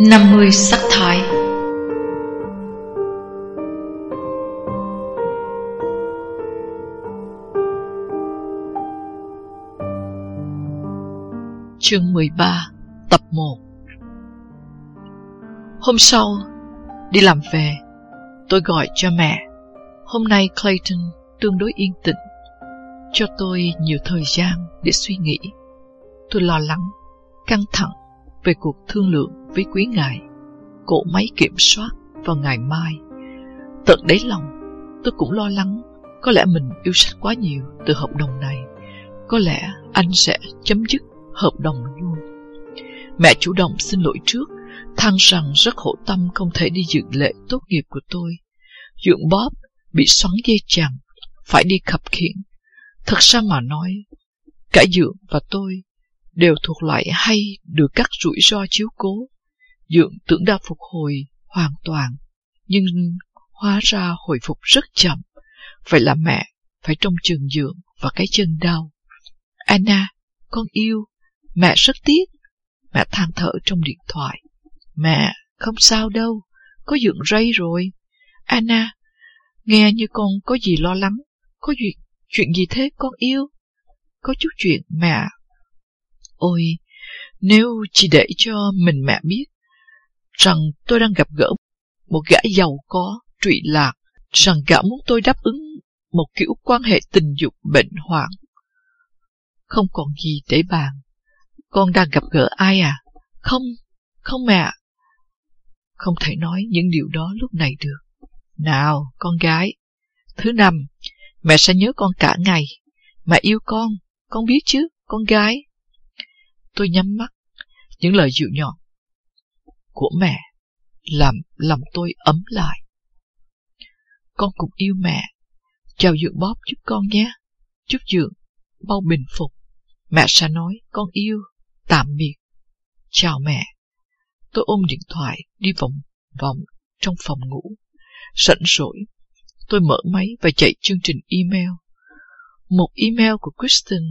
50 sắc thái Chương 13 Tập 1 Hôm sau, đi làm về, tôi gọi cho mẹ. Hôm nay Clayton tương đối yên tĩnh, cho tôi nhiều thời gian để suy nghĩ. Tôi lo lắng, căng thẳng về cuộc thương lượng với quý ngài, cỗ máy kiểm soát vào ngày mai. Tận đáy lòng, tôi cũng lo lắng có lẽ mình yêu sách quá nhiều từ hợp đồng này. Có lẽ anh sẽ chấm dứt hợp đồng luôn. Mẹ chủ động xin lỗi trước, Thăng rằng rất khổ tâm không thể đi dự lễ tốt nghiệp của tôi. Dượng Bob bị xoắn dây chằng, phải đi khập khiển Thật ra mà nói, cả Dượng và tôi đều thuộc loại hay được các rủi ro chiếu cố. Dượng tưởng đã phục hồi hoàn toàn, nhưng hóa ra hồi phục rất chậm. Vậy là mẹ phải trông chừng Dượng và cái chân đau. Anna, con yêu, mẹ rất tiếc. Mẹ than thở trong điện thoại. Mẹ, không sao đâu, có Dượng ray rồi. Anna, nghe như con có gì lo lắng. Có chuyện, chuyện gì thế con yêu? Có chút chuyện mẹ Ôi, nếu chỉ để cho mình mẹ biết rằng tôi đang gặp gỡ một gã giàu có, trụy lạc, rằng gã muốn tôi đáp ứng một kiểu quan hệ tình dục bệnh hoạn. Không còn gì để bàn. Con đang gặp gỡ ai à? Không, không mẹ. Không thể nói những điều đó lúc này được. Nào, con gái. Thứ năm, mẹ sẽ nhớ con cả ngày. Mẹ yêu con, con biết chứ, con gái. Tôi nhắm mắt, những lời dịu nhọn của mẹ làm lòng tôi ấm lại. Con cũng yêu mẹ. Chào Dượng bóp giúp con nhé. Chúc Dượng bao bình phục. Mẹ sẽ nói con yêu, tạm biệt. Chào mẹ. Tôi ôm điện thoại đi vòng vòng trong phòng ngủ. Sẵn sổi tôi mở máy và chạy chương trình email. Một email của Kristen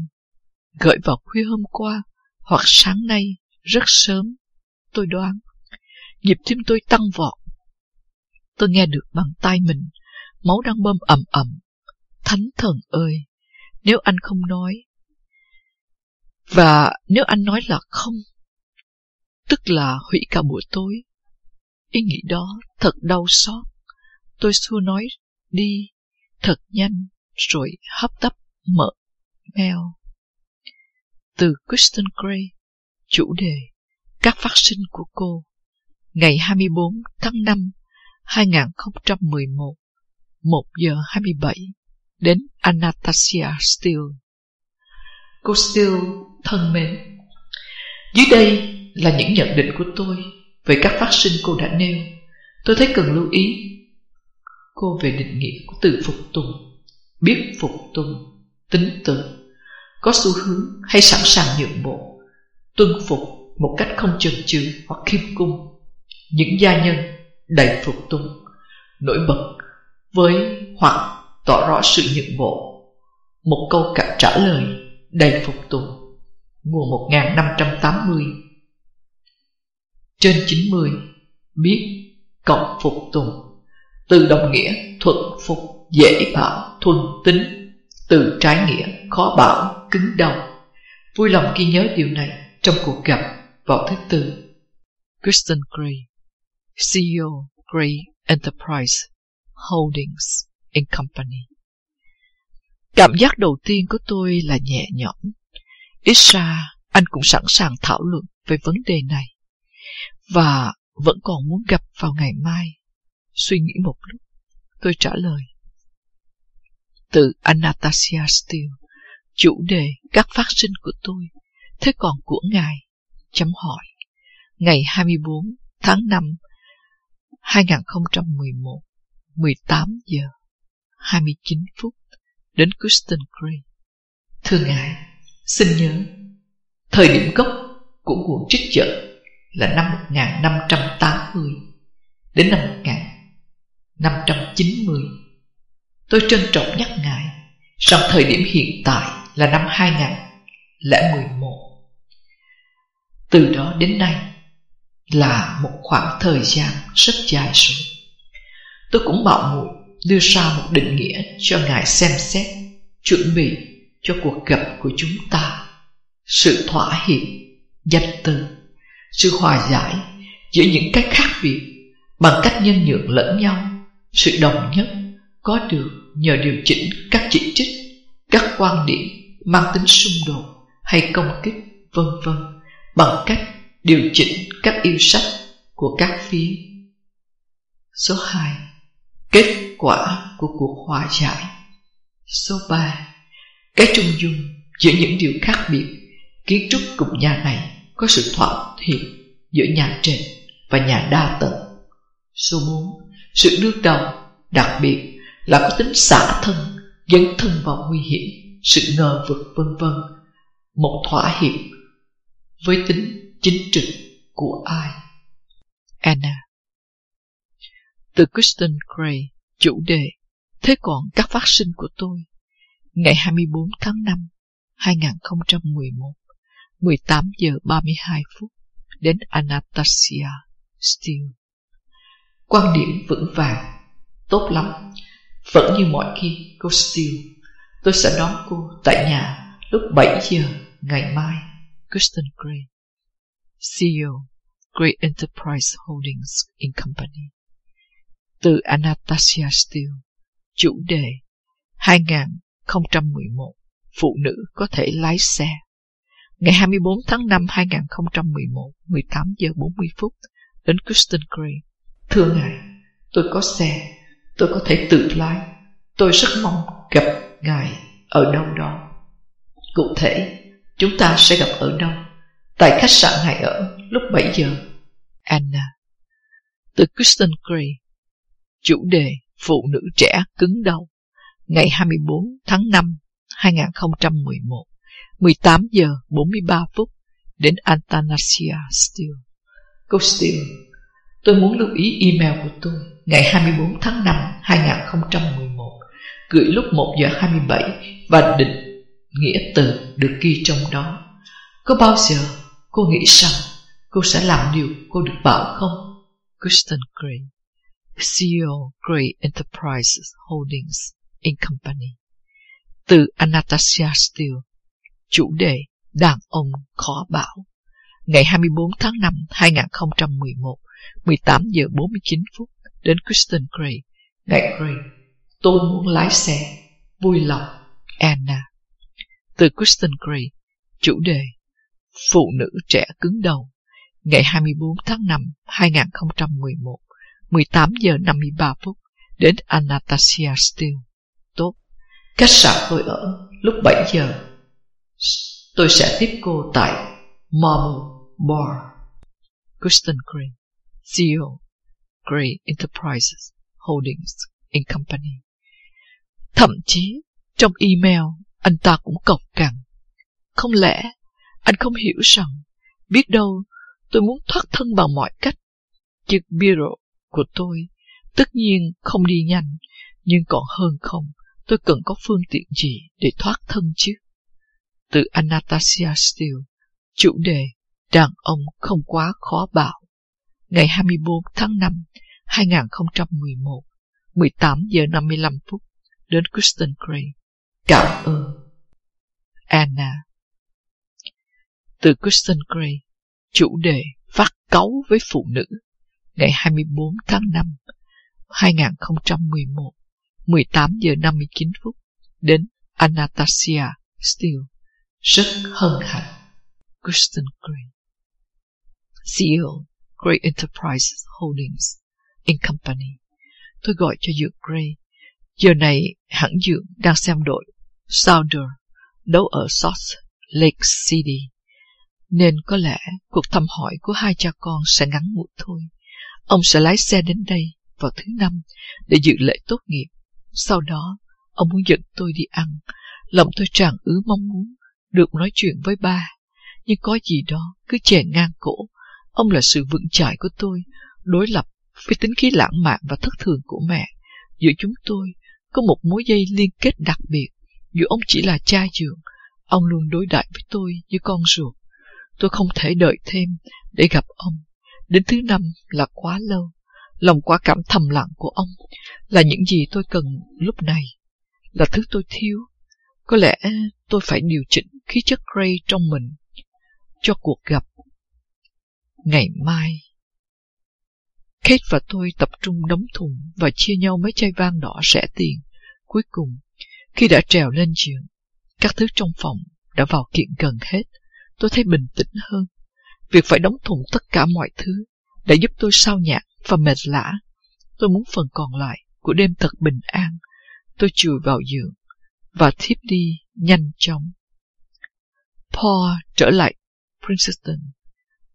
gửi vào khuya hôm qua hoặc sáng nay, rất sớm, tôi đoán. Nhịp tim tôi tăng vọt. Tôi nghe được bằng tay mình, máu đang bơm ẩm ẩm. Thánh thần ơi, nếu anh không nói, và nếu anh nói là không, tức là hủy cả buổi tối. Ý nghĩ đó thật đau xót. Tôi xua nói đi thật nhanh rồi hấp tấp mở mail từ Kristen Gray, chủ đề Các phát sinh của cô, ngày 24 tháng 5, 2011, 1 giờ 27, đến Anastasia Steele. Cô Steele thân mến, dưới đây là những nhận định của tôi về các phát sinh cô đã nêu. Tôi thấy cần lưu ý cô về định nghĩa của từ phục tùng, biết phục tùng, tính tự có xu hướng hay sẵn sàng nhượng bộ, tuân phục một cách không chần chừ hoặc khiêm cung. Những gia nhân đầy phục tùng, nổi bật với hoặc tỏ rõ sự nhượng bộ. Một câu cả trả lời đầy phục tùng, mùa 1580. Trên 90, biết cộng phục tùng, từ đồng nghĩa thuận phục, dễ bảo, thuần tính từ trái nghĩa khó bảo cứng đầu Vui lòng ghi nhớ điều này Trong cuộc gặp vào thứ tư Kristen Gray CEO Gray Enterprise Holdings in Company Cảm giác đầu tiên của tôi là nhẹ nhõm Ít ra anh cũng sẵn sàng thảo luận về vấn đề này Và vẫn còn muốn gặp vào ngày mai Suy nghĩ một lúc Tôi trả lời từ Anastasia Steele, chủ đề các phát sinh của tôi, thế còn của ngài? Chấm hỏi. Ngày 24 tháng 5 2011, 18 giờ 29 phút đến Kristen Gray. Thưa ngài, xin nhớ, thời điểm gốc của cuộc trích chợ là năm 1580 đến năm 1590 Tôi trân trọng nhắc Ngài rằng thời điểm hiện tại là năm 2011. Từ đó đến nay, là một khoảng thời gian rất dài rồi. Tôi cũng bảo muội đưa ra một định nghĩa cho Ngài xem xét, chuẩn bị cho cuộc gặp của chúng ta. Sự thỏa hiệp, danh từ, sự hòa giải giữa những cái khác biệt bằng cách nhân nhượng lẫn nhau, sự đồng nhất có được nhờ điều chỉnh các chỉ trích, các quan điểm mang tính xung đột hay công kích, vân vân bằng cách điều chỉnh các yêu sách của các phía. Số 2. Kết quả của cuộc hòa giải. Số 3. Cái trung dung giữa những điều khác biệt kiến trúc cùng nhà này có sự thỏa hiệp giữa nhà trệt và nhà đa tầng. Số 4. Sự đương đầu đặc biệt là có tính xả thân, dấn thân vào nguy hiểm, sự ngờ vực vân vân. Một thỏa hiệp với tính chính trực của ai? Anna. Từ Kristen Gray, chủ đề Thế còn các phát sinh của tôi Ngày 24 tháng 5 2011 18 giờ 32 phút đến Anastasia Steele. Quan điểm vững vàng Tốt lắm. Vẫn như mọi khi cô Steele Tôi sẽ đón cô tại nhà lúc 7 giờ ngày mai. Kristen Gray CEO Great Enterprise Holdings in Company. Từ Anastasia Steele chủ đề 2011 Phụ nữ có thể lái xe. Ngày 24 tháng 5 2011 18 giờ 40 phút đến Kristen Gray. Thưa Ngài, tôi có xe Tôi có thể tự lái. Tôi rất mong gặp Ngài ở đâu đó. Cụ thể, chúng ta sẽ gặp ở đâu? Tại khách sạn Ngài ở lúc 7 giờ. Anna. Từ Kristen Gray Chủ đề Phụ nữ trẻ cứng đầu Ngày 24 tháng 5 2011 18 giờ 43 phút đến Antanasia Steele. Cô Steele, tôi muốn lưu ý email của tôi. Ngày 24 tháng 5 2011 gửi lúc 1 giờ 27 và định nghĩa từ được ghi trong đó. Có bao giờ cô nghĩ rằng cô sẽ làm điều cô được bảo không? Kristen Gray, CEO Gray Enterprises Holdings in Company. Từ Anastasia Steele, chủ đề Đàn ông khó bảo. Ngày 24 tháng 5 2011, 18 giờ 49 phút đến Kristen Gray. Ngài Gray, tôi muốn lái xe, vui lòng, Anna. Từ Kristen Gray, chủ đề Phụ nữ trẻ cứng đầu. Ngày 24 tháng 5 2011 18 giờ 53 phút, Đến Anastasia Steele. Tốt. Khách sạn tôi ở lúc 7 giờ. Tôi sẽ tiếp cô tại Marble Bar. Kristen Gray CEO Gray Enterprises Holdings in Company. Thậm chí trong email, anh ta cũng cộc cằn. Không lẽ anh không hiểu rằng, biết đâu tôi muốn thoát thân bằng mọi cách. Chiếc biro của tôi tất nhiên không đi nhanh, nhưng còn hơn không, tôi cần có phương tiện gì để thoát thân chứ. Từ Anastasia Steele, chủ đề Đàn ông không quá khó bảo. Ngày 24 tháng 5, 2011, 18 giờ 55 phút, đến Kristen Gray. Cảm ơn. Anna từ Kristen Gray, chủ đề phát cấu với phụ nữ, ngày 24 tháng 5, 2011, 18 giờ 59 phút, đến Anastasia Steele. Rất hân hạnh. Kristen Gray CEO Gray Enterprises Holdings in Company. Tôi gọi cho Dược Gray. Giờ này hãng Dược đang xem đội Sounder đấu ở South Lake City nên có lẽ cuộc thăm hỏi của hai cha con sẽ ngắn ngủi thôi. Ông sẽ lái xe đến đây vào thứ năm để dự lễ tốt nghiệp. Sau đó, ông muốn dẫn tôi đi ăn. Lòng tôi tràn ứ mong muốn được nói chuyện với ba. Nhưng có gì đó cứ chè ngang cổ. Ông là sự vững chãi của tôi, đối lập với tính khí lãng mạn và thất thường của mẹ. Giữa chúng tôi có một mối dây liên kết đặc biệt. Dù ông chỉ là cha dượng, ông luôn đối đãi với tôi như con ruột. Tôi không thể đợi thêm để gặp ông. Đến thứ năm là quá lâu. Lòng quả cảm thầm lặng của ông là những gì tôi cần lúc này, là thứ tôi thiếu. Có lẽ tôi phải điều chỉnh khí chất Gray trong mình cho cuộc gặp ngày mai. Kate và tôi tập trung đóng thùng và chia nhau mấy chai vang đỏ rẻ tiền. Cuối cùng, khi đã trèo lên giường, các thứ trong phòng đã vào kiện gần hết. Tôi thấy bình tĩnh hơn. Việc phải đóng thùng tất cả mọi thứ đã giúp tôi sao nhạc và mệt lã. Tôi muốn phần còn lại của đêm thật bình an. Tôi chùi vào giường và thiếp đi nhanh chóng. Paul trở lại Princeton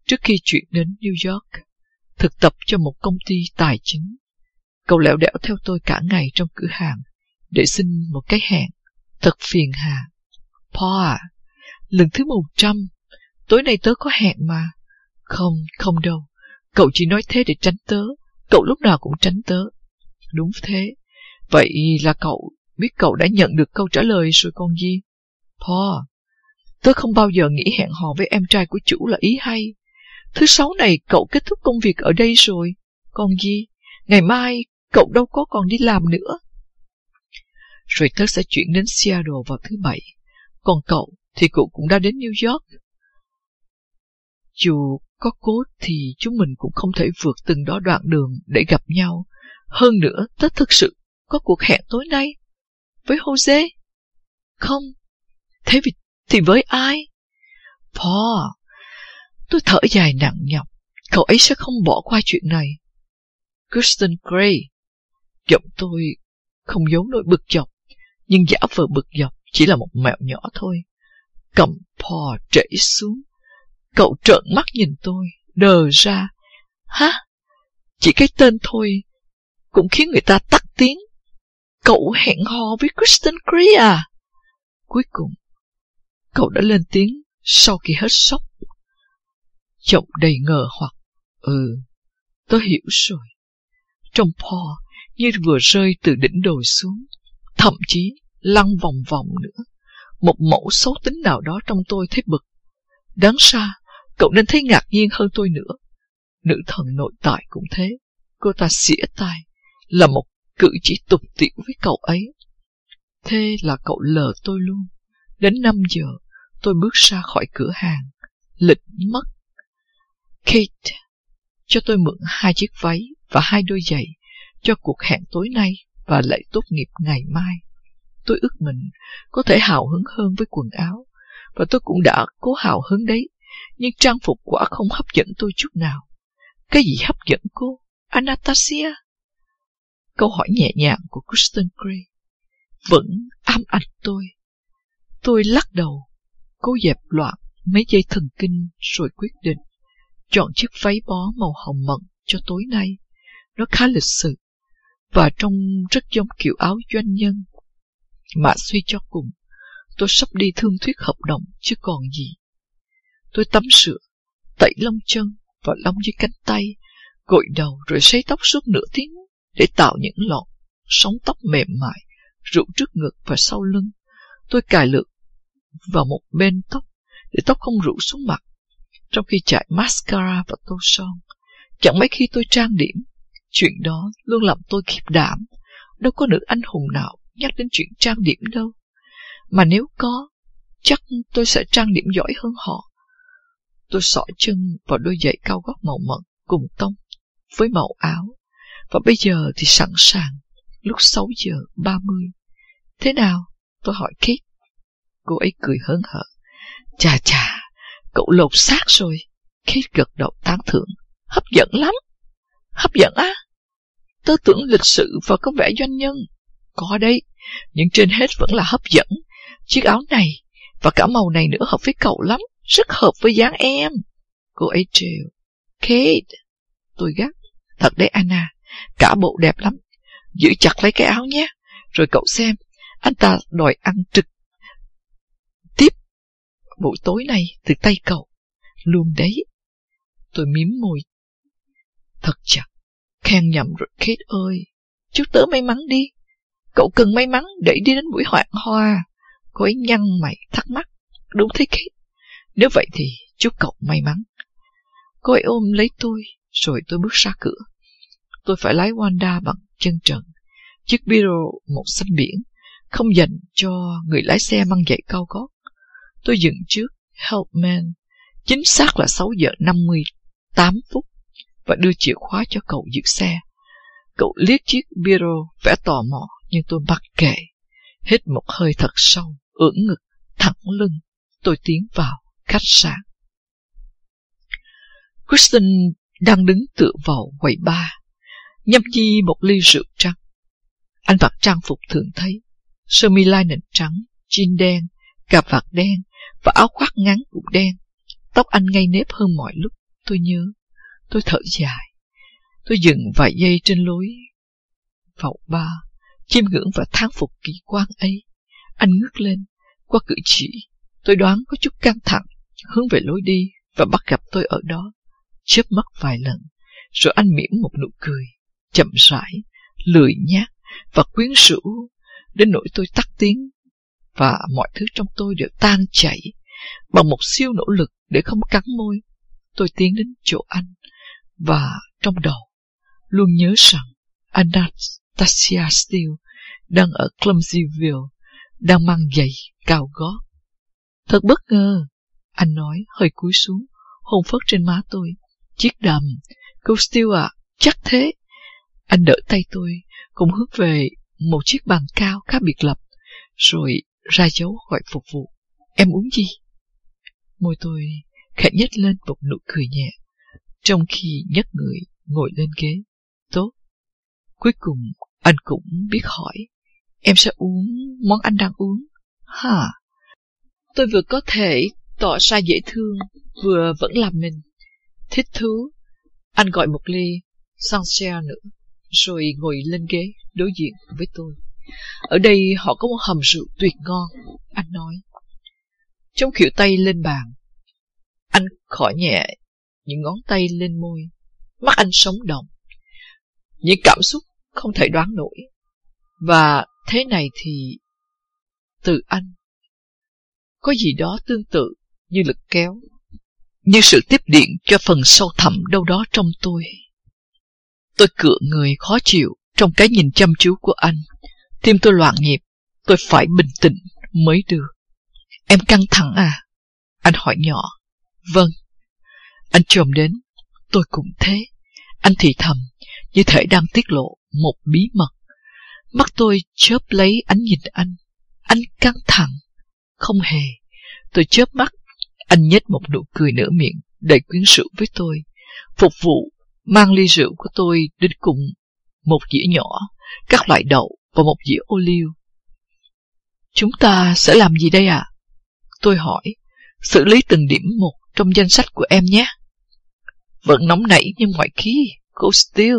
trước khi chuyển đến New York, thực tập cho một công ty tài chính. Cậu lẹo đẻo theo tôi cả ngày trong cửa hàng để xin một cái hẹn. Thật phiền hà. Paul à, lần thứ một trăm, tối nay tớ có hẹn mà. Không, không đâu. Cậu chỉ nói thế để tránh tớ. Cậu lúc nào cũng tránh tớ. Đúng thế. Vậy là cậu biết cậu đã nhận được câu trả lời rồi con gì? Paul, tớ không bao giờ nghĩ hẹn hò với em trai của chủ là ý hay. Thứ sáu này cậu kết thúc công việc ở đây rồi. Còn gì? Ngày mai cậu đâu có còn đi làm nữa. Rồi tớ sẽ chuyển đến Seattle vào thứ bảy. Còn cậu thì cậu cũng đã đến New York. Dù có cố thì chúng mình cũng không thể vượt từng đó đoạn đường để gặp nhau. Hơn nữa, tớ thực sự có cuộc hẹn tối nay. Với Jose? Không. Thế vì, thì với ai? Paul. Tôi thở dài nặng nhọc. Cậu ấy sẽ không bỏ qua chuyện này. Kristen Gray. Giọng tôi không giấu nỗi bực dọc, nhưng giả vờ bực dọc chỉ là một mẹo nhỏ thôi. Cầm phò trễ xuống Cậu trợn mắt nhìn tôi, đờ ra. Hả? Chỉ cái tên thôi cũng khiến người ta tắt tiếng. Cậu hẹn hò với Kristen Cree à? Cuối cùng, cậu đã lên tiếng sau khi hết sốc. Giọng đầy ngờ hoặc, ừ, tôi hiểu rồi. Trong Paul như vừa rơi từ đỉnh đồi xuống, thậm chí lăn vòng vòng nữa. Một mẫu xấu tính nào đó trong tôi thấy bực. Đáng xa, Cậu nên thấy ngạc nhiên hơn tôi nữa. Nữ thần nội tại cũng thế. Cô ta xỉa tai, là một cử chỉ tục tiểu với cậu ấy. Thế là cậu lờ tôi luôn. Đến 5 giờ, tôi bước ra khỏi cửa hàng. Lịch mất. Kate, cho tôi mượn hai chiếc váy và hai đôi giày cho cuộc hẹn tối nay và lễ tốt nghiệp ngày mai. Tôi ước mình có thể hào hứng hơn với quần áo, và tôi cũng đã cố hào hứng đấy nhưng trang phục quả không hấp dẫn tôi chút nào. Cái gì hấp dẫn cô? Anastasia? Câu hỏi nhẹ nhàng của Kristen Gray vẫn ám ảnh tôi. Tôi lắc đầu, cố dẹp loạn mấy dây thần kinh rồi quyết định chọn chiếc váy bó màu hồng mận cho tối nay. Nó khá lịch sự và trông rất giống kiểu áo doanh nhân. Mà suy cho cùng, tôi sắp đi thương thuyết hợp đồng chứ còn gì. Tôi tắm sữa, tẩy lông chân và lông dưới cánh tay, gội đầu rồi sấy tóc suốt nửa tiếng để tạo những lọn sóng tóc mềm mại, rụng trước ngực và sau lưng. Tôi cài lược vào một bên tóc để tóc không rủ xuống mặt, trong khi chạy mascara và tô son. Chẳng mấy khi tôi trang điểm, chuyện đó luôn làm tôi khiếp đảm. Đâu có nữ anh hùng nào nhắc đến chuyện trang điểm đâu. Mà nếu có, chắc tôi sẽ trang điểm giỏi hơn họ. Tôi sỏ chân vào đôi giày cao gót màu mận cùng tông với màu áo. Và bây giờ thì sẵn sàng, lúc 6 giờ 30. Thế nào? Tôi hỏi Kate. Cô ấy cười hớn hở. Chà chà, cậu lột xác rồi. Kate gật đầu tán thưởng. Hấp dẫn lắm. Hấp dẫn á? Tớ tưởng lịch sự và có vẻ doanh nhân. Có đấy, nhưng trên hết vẫn là hấp dẫn. Chiếc áo này và cả màu này nữa hợp với cậu lắm. Rất hợp với dáng em. Cô ấy trêu. Kate. Tôi gắt. Thật đấy Anna. Cả bộ đẹp lắm. Giữ chặt lấy cái áo nhé. Rồi cậu xem. Anh ta đòi ăn trực tiếp buổi tối nay từ tay cậu. Luôn đấy. Tôi mím môi. Thật chặt. Khen nhầm rồi Kate ơi. Chúc tớ may mắn đi. Cậu cần may mắn để đi đến buổi hoạn hoa. Cô ấy nhăn mày thắc mắc. Đúng thế Kate. Nếu vậy thì chúc cậu may mắn. Cô ấy ôm lấy tôi, Rồi tôi bước ra cửa. Tôi phải lái Wanda bằng chân trần. Chiếc Biro một xanh biển, không dành cho người lái xe mang giày cao gót. Tôi dừng trước Helpman, chính xác là 6 giờ 58 phút, và đưa chìa khóa cho cậu giữ xe. Cậu liếc chiếc Biro vẻ tò mò, nhưng tôi mặc kệ. Hít một hơi thật sâu, ưỡn ngực, thẳng lưng, tôi tiến vào khách sạn. Kristen đang đứng tựa vào quầy ba, nhâm nhi một ly rượu trắng. Anh mặc trang phục thường thấy, sơ mi linen trắng, jean đen, cà vạt đen và áo khoác ngắn cũng đen. Tóc anh ngay nếp hơn mọi lúc, tôi nhớ. Tôi thở dài. Tôi dừng vài giây trên lối vào ba, chiêm ngưỡng và thán phục kỳ quan ấy. Anh ngước lên, qua cử chỉ, tôi đoán có chút căng thẳng, hướng về lối đi và bắt gặp tôi ở đó. Chớp mắt vài lần, rồi anh mỉm một nụ cười, chậm rãi, lười nhác và quyến rũ, đến nỗi tôi tắt tiếng và mọi thứ trong tôi đều tan chảy bằng một siêu nỗ lực để không cắn môi. Tôi tiến đến chỗ anh và trong đầu luôn nhớ rằng Anastasia Steele đang ở Clumsyville, đang mang giày cao gót. Thật bất ngờ, anh nói hơi cúi xuống, hôn phất trên má tôi. Chiếc đầm, cô Steele à, chắc thế. Anh đỡ tay tôi, cùng hướng về một chiếc bàn cao khá biệt lập, rồi ra dấu gọi phục vụ. Em uống gì? Môi tôi khẽ nhếch lên một nụ cười nhẹ, trong khi nhấc người ngồi lên ghế. Tốt. Cuối cùng, anh cũng biết hỏi, em sẽ uống món anh đang uống. Hả? Tôi vừa có thể tỏ ra dễ thương, vừa vẫn làm mình. Thích thú. Anh gọi một ly Sancerre nữa, rồi ngồi lên ghế đối diện với tôi. Ở đây họ có một hầm rượu tuyệt ngon, anh nói. Chống khỉu tay lên bàn, anh khỏi nhẹ những ngón tay lên môi. Mắt anh sống động. Những cảm xúc không thể đoán nổi. Và thế này thì từ anh có gì đó tương tự như lực kéo, như sự tiếp điện cho phần sâu thẳm đâu đó trong tôi. Tôi cựa người khó chịu trong cái nhìn chăm chú của anh. Tim tôi loạn nhịp, tôi phải bình tĩnh mới được. Em căng thẳng à? Anh hỏi nhỏ. Vâng. Anh trồm đến. Tôi cũng thế. Anh thì thầm, như thể đang tiết lộ một bí mật. Mắt tôi chớp lấy ánh nhìn anh. Anh căng thẳng. Không hề. Tôi chớp mắt. Anh nhếch một nụ cười nửa miệng, đầy quyến rũ với tôi. Phục vụ, mang ly rượu của tôi đến cùng một dĩa nhỏ, các loại đậu và một dĩa ô liu. Chúng ta sẽ làm gì đây ạ? À? Tôi hỏi, xử lý từng điểm một trong danh sách của em nhé. Vẫn nóng nảy như ngoại khí cô Steele.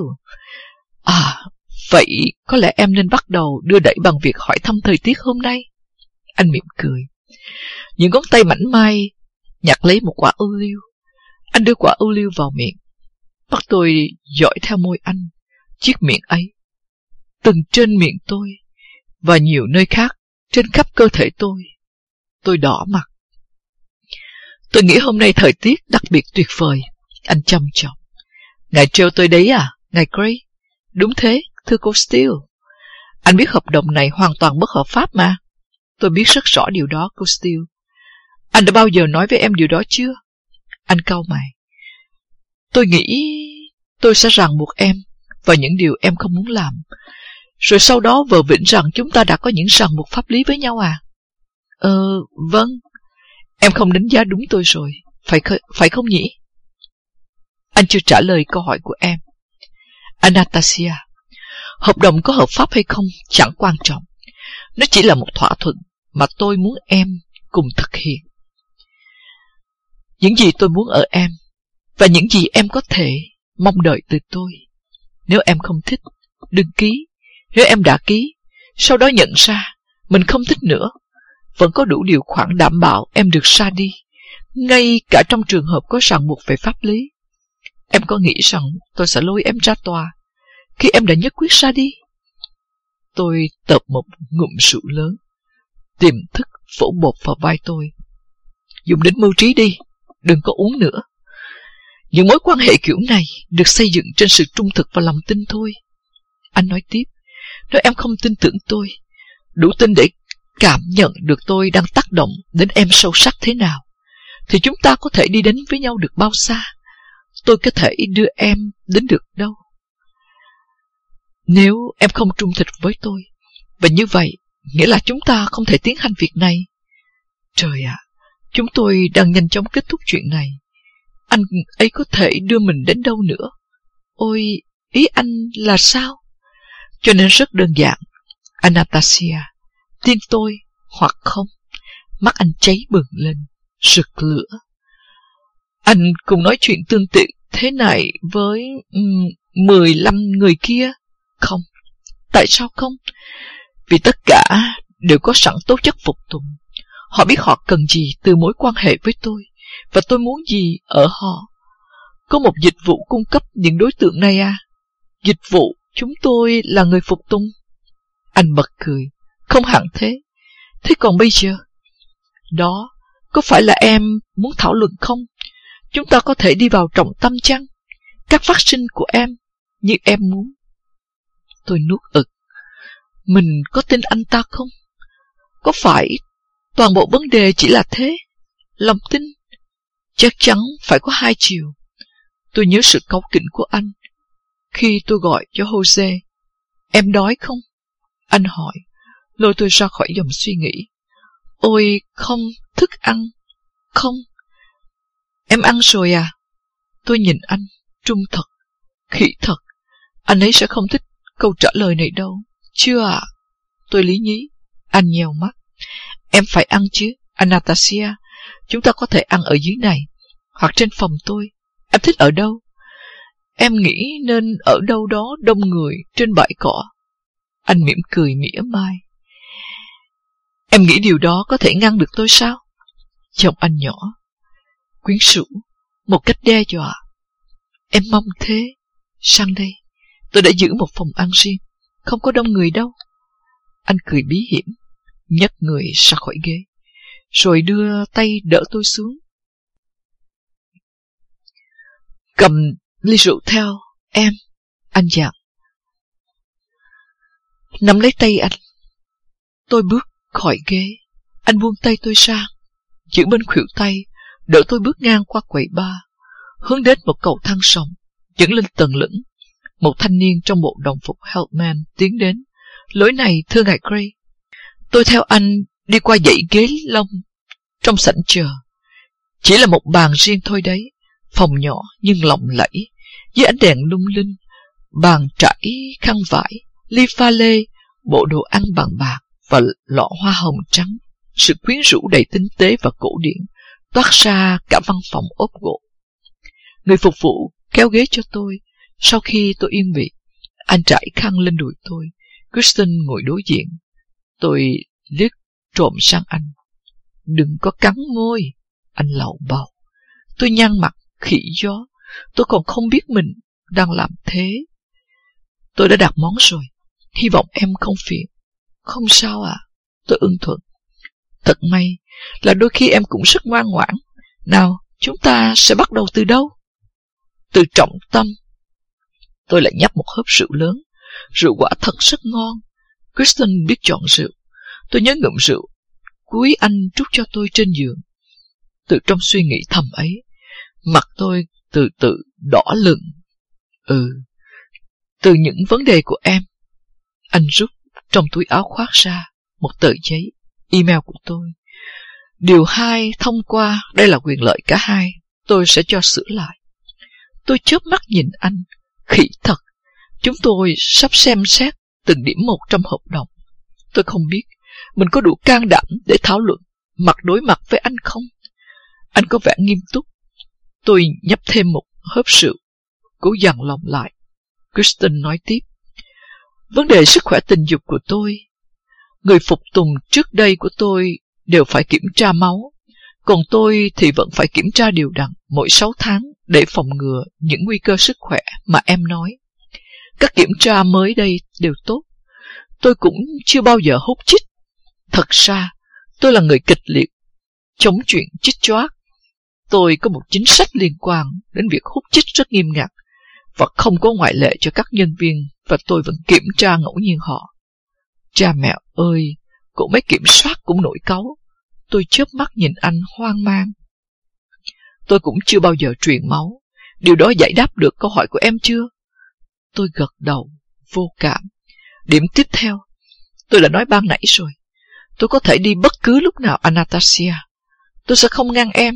À, vậy có lẽ em nên bắt đầu đưa đẩy bằng việc hỏi thăm thời tiết hôm nay. Anh mỉm cười. Những ngón tay mảnh mai nhặt lấy một quả ưu liu. Anh đưa quả ưu liu vào miệng. Bắt tôi dõi theo môi anh, chiếc miệng ấy. Từng trên miệng tôi, và nhiều nơi khác trên khắp cơ thể tôi. Tôi đỏ mặt. Tôi nghĩ hôm nay thời tiết đặc biệt tuyệt vời. Anh chăm trọng. Ngài treo tôi đấy à, ngài Gray? Đúng thế, thưa cô Steele. Anh biết hợp đồng này hoàn toàn bất hợp pháp mà. Tôi biết rất rõ điều đó, cô Steele. Anh đã bao giờ nói với em điều đó chưa? Anh cau mày. Tôi nghĩ tôi sẽ ràng buộc em và những điều em không muốn làm. Rồi sau đó vờ vĩnh rằng chúng ta đã có những ràng buộc pháp lý với nhau à? Ờ, vâng. Em không đánh giá đúng tôi rồi, phải, phải không nhỉ? Anh chưa trả lời câu hỏi của em. Anastasia, hợp đồng có hợp pháp hay không chẳng quan trọng. Nó chỉ là một thỏa thuận mà tôi muốn em cùng thực hiện. Những gì tôi muốn ở em và những gì em có thể mong đợi từ tôi. Nếu em không thích, đừng ký. Nếu em đã ký, sau đó nhận ra mình không thích nữa, vẫn có đủ điều khoản đảm bảo em được ra đi, ngay cả trong trường hợp có ràng buộc về pháp lý. Em có nghĩ rằng tôi sẽ lôi em ra tòa khi em đã nhất quyết ra đi? Tôi tập một ngụm rượu lớn, tiềm thức phổ bột vào vai tôi. Dùng đến mưu trí đi, đừng có uống nữa. Những mối quan hệ kiểu này được xây dựng trên sự trung thực và lòng tin thôi. Anh nói tiếp, nếu em không tin tưởng tôi, đủ tin để cảm nhận được tôi đang tác động đến em sâu sắc thế nào, thì chúng ta có thể đi đến với nhau được bao xa. Tôi có thể đưa em đến được đâu. Nếu em không trung thực với tôi, và như vậy nghĩa là chúng ta không thể tiến hành việc này. Trời ạ, chúng tôi đang nhanh chóng kết thúc chuyện này. Anh ấy có thể đưa mình đến đâu nữa? Ôi, ý anh là sao? Cho nên rất đơn giản. Anastasia, tin tôi hoặc không. Mắt anh cháy bừng lên, rực lửa. Anh cũng nói chuyện tương tự thế này với um, 15 người kia? Không. Tại sao không? Vì tất cả đều có sẵn tố chất phục tùng. Họ biết họ cần gì từ mối quan hệ với tôi, và tôi muốn gì ở họ. Có một dịch vụ cung cấp những đối tượng này à? Dịch vụ, chúng tôi là người phục tùng. Anh bật cười. Không hẳn thế. Thế còn bây giờ? Đó, có phải là em muốn thảo luận không? Chúng ta có thể đi vào trọng tâm chăng? Các phát sinh của em, như em muốn. Tôi nuốt ực. Mình có tin anh ta không? Có phải toàn bộ vấn đề chỉ là thế? Lòng tin? Chắc chắn phải có hai chiều. Tôi nhớ sự cáu kỉnh của anh. Khi tôi gọi cho Jose, em đói không? Anh hỏi, lôi tôi ra khỏi dòng suy nghĩ. Ôi, không, thức ăn. Không. Em ăn rồi à? Tôi nhìn anh, trung thật, khỉ thật. Anh ấy sẽ không thích câu trả lời này đâu. Chưa ạ. Tôi lý nhí. Anh nhèo mắt. Em phải ăn chứ, Anastasia. Chúng ta có thể ăn ở dưới này, hoặc trên phòng tôi. Em thích ở đâu? Em nghĩ nên ở đâu đó đông người trên bãi cỏ. Anh mỉm cười mỉa mai. Em nghĩ điều đó có thể ngăn được tôi sao? chồng anh nhỏ. Quyến rũ, một cách đe dọa. Em mong thế. Sang đây, tôi đã giữ một phòng ăn riêng. Không có đông người đâu. Anh cười bí hiểm, nhấc người ra khỏi ghế, rồi đưa tay đỡ tôi xuống. Cầm ly rượu theo, em, anh dặn. Nắm lấy tay anh. Tôi bước khỏi ghế, anh buông tay tôi ra, giữ bên khuỷu tay, đỡ tôi bước ngang qua quầy ba, hướng đến một cầu thang sống, dẫn lên tầng lửng một thanh niên trong bộ đồng phục Helpman tiến đến. Lối này, thưa ngài Gray. Tôi theo anh đi qua dãy ghế lông trong sảnh chờ. Chỉ là một bàn riêng thôi đấy. Phòng nhỏ nhưng lộng lẫy, với ánh đèn lung linh, bàn trải khăn vải, ly pha lê, bộ đồ ăn bằng bạc và lọ hoa hồng trắng. Sự quyến rũ đầy tinh tế và cổ điển toát ra cả văn phòng ốp gỗ. Người phục vụ kéo ghế cho tôi, sau khi tôi yên vị, anh trải khăn lên đùi tôi. Kristen ngồi đối diện. Tôi liếc trộm sang anh. Đừng có cắn môi. Anh lậu bầu. Tôi nhăn mặt, khỉ gió. Tôi còn không biết mình đang làm thế. Tôi đã đặt món rồi. Hy vọng em không phiền. Không sao à. Tôi ưng thuận. Thật may là đôi khi em cũng rất ngoan ngoãn. Nào, chúng ta sẽ bắt đầu từ đâu? Từ trọng tâm Tôi lại nhấp một hớp rượu lớn. Rượu quả thật rất ngon. Kristen biết chọn rượu. Tôi nhớ ngụm rượu. quý anh trút cho tôi trên giường. Từ trong suy nghĩ thầm ấy, mặt tôi từ từ đỏ lừng. Ừ, từ những vấn đề của em. Anh rút trong túi áo khoác ra một tờ giấy, email của tôi. Điều hai thông qua, đây là quyền lợi cả hai, tôi sẽ cho sửa lại. Tôi chớp mắt nhìn anh, Khỉ thật, chúng tôi sắp xem xét từng điểm một trong hợp đồng. Tôi không biết mình có đủ can đảm để thảo luận mặt đối mặt với anh không. Anh có vẻ nghiêm túc. Tôi nhấp thêm một hớp rượu, cố dằn lòng lại. Kristen nói tiếp. Vấn đề sức khỏe tình dục của tôi, người phục tùng trước đây của tôi đều phải kiểm tra máu, còn tôi thì vẫn phải kiểm tra điều đặn mỗi 6 tháng để phòng ngừa những nguy cơ sức khỏe mà em nói. Các kiểm tra mới đây đều tốt. Tôi cũng chưa bao giờ hút chích. Thật ra, tôi là người kịch liệt, chống chuyện chích choác. tôi có một chính sách liên quan đến việc hút chích rất nghiêm ngặt và không có ngoại lệ cho các nhân viên và tôi vẫn kiểm tra ngẫu nhiên họ. Cha mẹ ơi, cậu mấy kiểm soát cũng nổi cáu. Tôi chớp mắt nhìn anh hoang mang. Tôi cũng chưa bao giờ truyền máu. Điều đó giải đáp được câu hỏi của em chưa? Tôi gật đầu, vô cảm. Điểm tiếp theo, tôi đã nói ban nãy rồi. Tôi có thể đi bất cứ lúc nào, Anastasia. Tôi sẽ không ngăn em.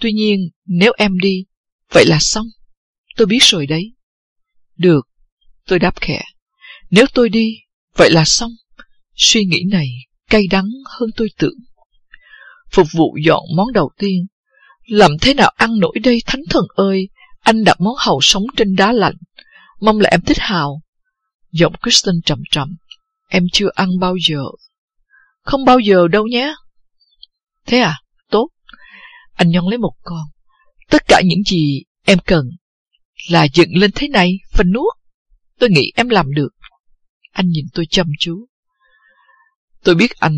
Tuy nhiên, nếu em đi, vậy là xong. Tôi biết rồi đấy. Được, tôi đáp khẽ. Nếu tôi đi, vậy là xong. Suy nghĩ này cay đắng hơn tôi tưởng. Phục vụ dọn món đầu tiên. Làm thế nào ăn nổi đây thánh thần ơi, anh đặt món hàu sống trên đá lạnh. Mong là em thích hào. Giọng Kristen trầm trầm. Em chưa ăn bao giờ. Không bao giờ đâu nhé. Thế à? Tốt. Anh nhón lấy một con. Tất cả những gì em cần là dựng lên thế này và nuốt. Tôi nghĩ em làm được. Anh nhìn tôi chăm chú. Tôi biết anh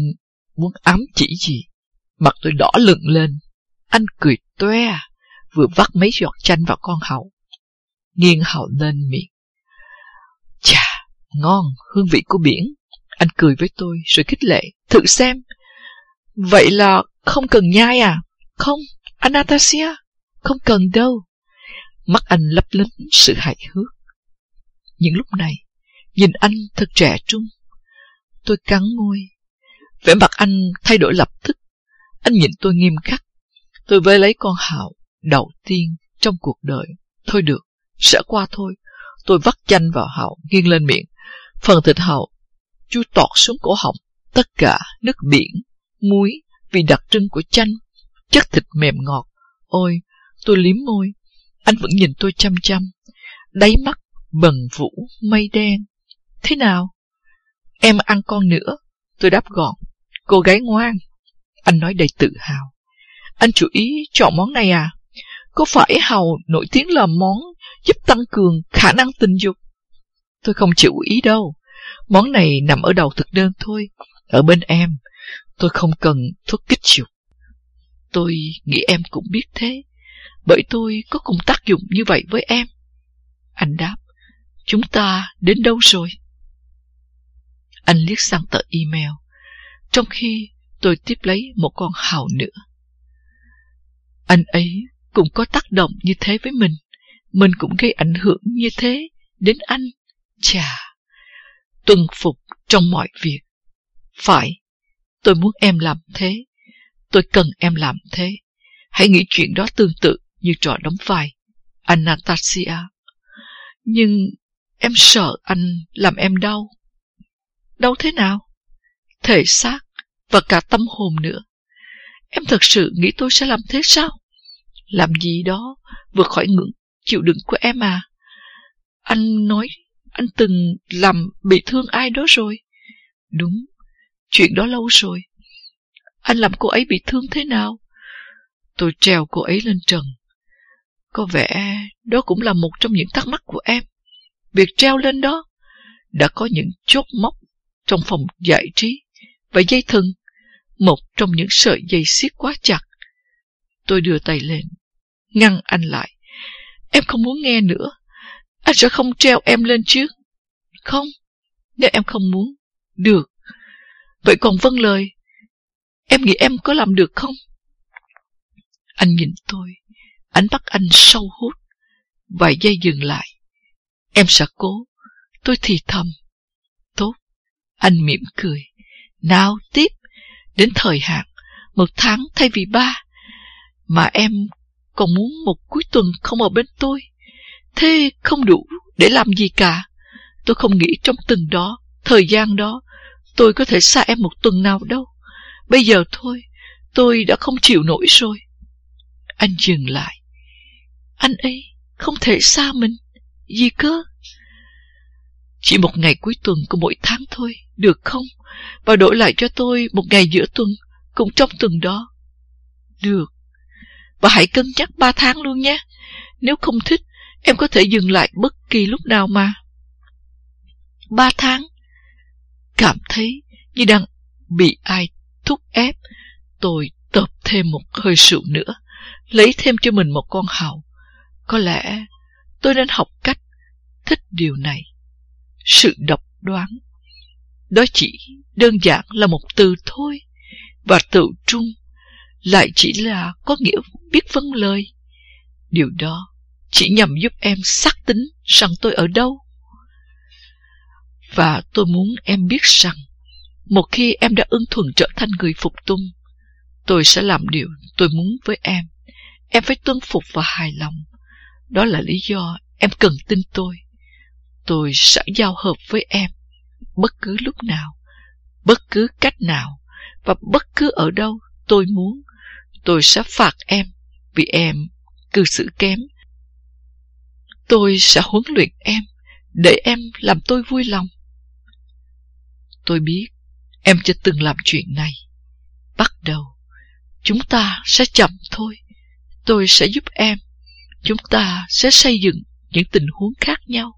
muốn ám chỉ gì. Mặt tôi đỏ lựng lên. Anh cười toe, vừa vắt mấy giọt chanh vào con hậu. Nghiêng hậu lên miệng. Chà, ngon, hương vị của biển. Anh cười với tôi rồi khích lệ. Thử xem. Vậy là không cần nhai à? Không, Anastasia, không cần đâu. Mắt anh lấp lánh sự hài hước. Những lúc này, nhìn anh thật trẻ trung. Tôi cắn môi. Vẻ mặt anh thay đổi lập tức. Anh nhìn tôi nghiêm khắc. Tôi với lấy con hào đầu tiên trong cuộc đời. Thôi được, sẽ qua thôi. Tôi vắt chanh vào hào, nghiêng lên miệng. Phần thịt hào chui tọt xuống cổ họng. Tất cả nước biển, muối, vị đặc trưng của chanh, chất thịt mềm ngọt. Ôi, tôi liếm môi. Anh vẫn nhìn tôi chăm chăm. Đáy mắt bần vũ mây đen. Thế nào? Em ăn con nữa. Tôi đáp gọn. Cô gái ngoan. Anh nói đầy tự hào. Anh chủ ý chọn món này à? Có phải hầu nổi tiếng là món giúp tăng cường khả năng tình dục? Tôi không chịu ý đâu. Món này nằm ở đầu thực đơn thôi. Ở bên em, tôi không cần thuốc kích dục. Tôi nghĩ em cũng biết thế, bởi tôi có cùng tác dụng như vậy với em. Anh đáp, chúng ta đến đâu rồi? Anh liếc sang tờ email, trong khi tôi tiếp lấy một con hào nữa. Anh ấy cũng có tác động như thế với mình, mình cũng gây ảnh hưởng như thế đến anh. Chà, tuân phục trong mọi việc. Phải, tôi muốn em làm thế. Tôi cần em làm thế. Hãy nghĩ chuyện đó tương tự như trò đóng vai. Anastasia. Nhưng em sợ anh làm em đau. Đau thế nào? Thể xác và cả tâm hồn nữa. Em thật sự nghĩ tôi sẽ làm thế sao? Làm gì đó vượt khỏi ngưỡng chịu đựng của em à? Anh nói anh từng làm bị thương ai đó rồi. Đúng, chuyện đó lâu rồi. Anh làm cô ấy bị thương thế nào? Tôi treo cô ấy lên trần. Có vẻ đó cũng là một trong những thắc mắc của em. Việc treo lên đó đã có những chốt móc trong phòng giải trí và dây thừng, một trong những sợi dây siết quá chặt. Tôi đưa tay lên, ngăn anh lại. Em không muốn nghe nữa. Anh sẽ không treo em lên trước. Không, nếu em không muốn. Được. Vậy còn vâng lời. Em nghĩ em có làm được không? Anh nhìn tôi. Ánh mắt anh sâu hút. Vài giây dừng lại. Em sẽ cố. Tôi thì thầm. Tốt. Anh mỉm cười. Nào tiếp. Đến thời hạn. Một tháng thay vì ba. Mà em còn muốn một cuối tuần không ở bên tôi. Thế không đủ để làm gì cả. Tôi không nghĩ trong từng đó, thời gian đó, tôi có thể xa em một tuần nào đâu. Bây giờ thôi, tôi đã không chịu nổi rồi. Anh dừng lại. Anh ấy không thể xa mình. Gì cơ? Chỉ một ngày cuối tuần của mỗi tháng thôi, được không? Và đổi lại cho tôi một ngày giữa tuần, cũng trong tuần đó. Được. Và hãy cân nhắc ba tháng luôn nhé. Nếu không thích, em có thể dừng lại bất kỳ lúc nào mà. Ba tháng. Cảm thấy như đang bị ai thúc ép, tôi tập thêm một hơi rượu nữa, lấy thêm cho mình một con hào. Có lẽ tôi nên học cách thích điều này. Sự độc đoán. Đó chỉ đơn giản là một từ thôi. Và tự trung lại chỉ là có nghĩa biết vâng lời. Điều đó chỉ nhằm giúp em xác tính rằng tôi ở đâu. Và tôi muốn em biết rằng, một khi em đã ưng thuận trở thành người phục tùng, tôi sẽ làm điều tôi muốn với em. Em phải tuân phục và hài lòng. Đó là lý do em cần tin tôi. Tôi sẽ giao hợp với em bất cứ lúc nào, bất cứ cách nào và bất cứ ở đâu tôi muốn. Tôi sẽ phạt em vì em cư xử kém. Tôi sẽ huấn luyện em để em làm tôi vui lòng. Tôi biết em chưa từng làm chuyện này. Bắt đầu, chúng ta sẽ chậm thôi. Tôi sẽ giúp em. Chúng ta sẽ xây dựng những tình huống khác nhau.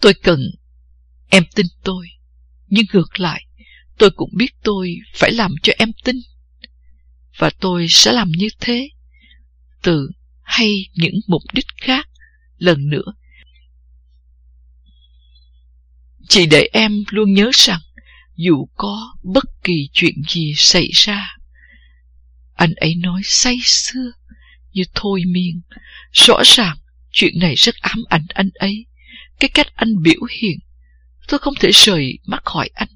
Tôi cần em tin tôi, nhưng ngược lại, tôi cũng biết tôi phải làm cho em tin. Và tôi sẽ làm như thế, từ hay những mục đích khác, lần nữa. Chỉ để em luôn nhớ rằng, dù có bất kỳ chuyện gì xảy ra, anh ấy nói say xưa như thôi miên. Rõ ràng, chuyện này rất ám ảnh anh ấy. Cái cách anh biểu hiện, tôi không thể rời mắt khỏi anh.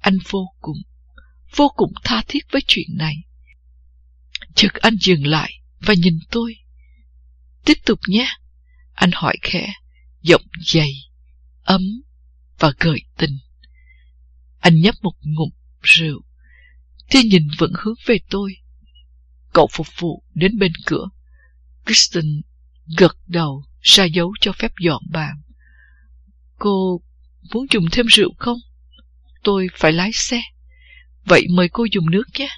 Anh vô cùng, vô cùng tha thiết với chuyện này. Chợt anh dừng lại và nhìn tôi. Tiếp tục nhé. Anh hỏi khẽ, giọng dày, ấm và gợi tình. Anh nhấp một ngụm rượu Tia nhìn vẫn hướng về tôi. Cậu phục vụ đến bên cửa. Kristen gật đầu ra dấu cho phép dọn bàn. Cô muốn dùng thêm rượu không? Tôi phải lái xe. Vậy mời cô dùng nước nhé.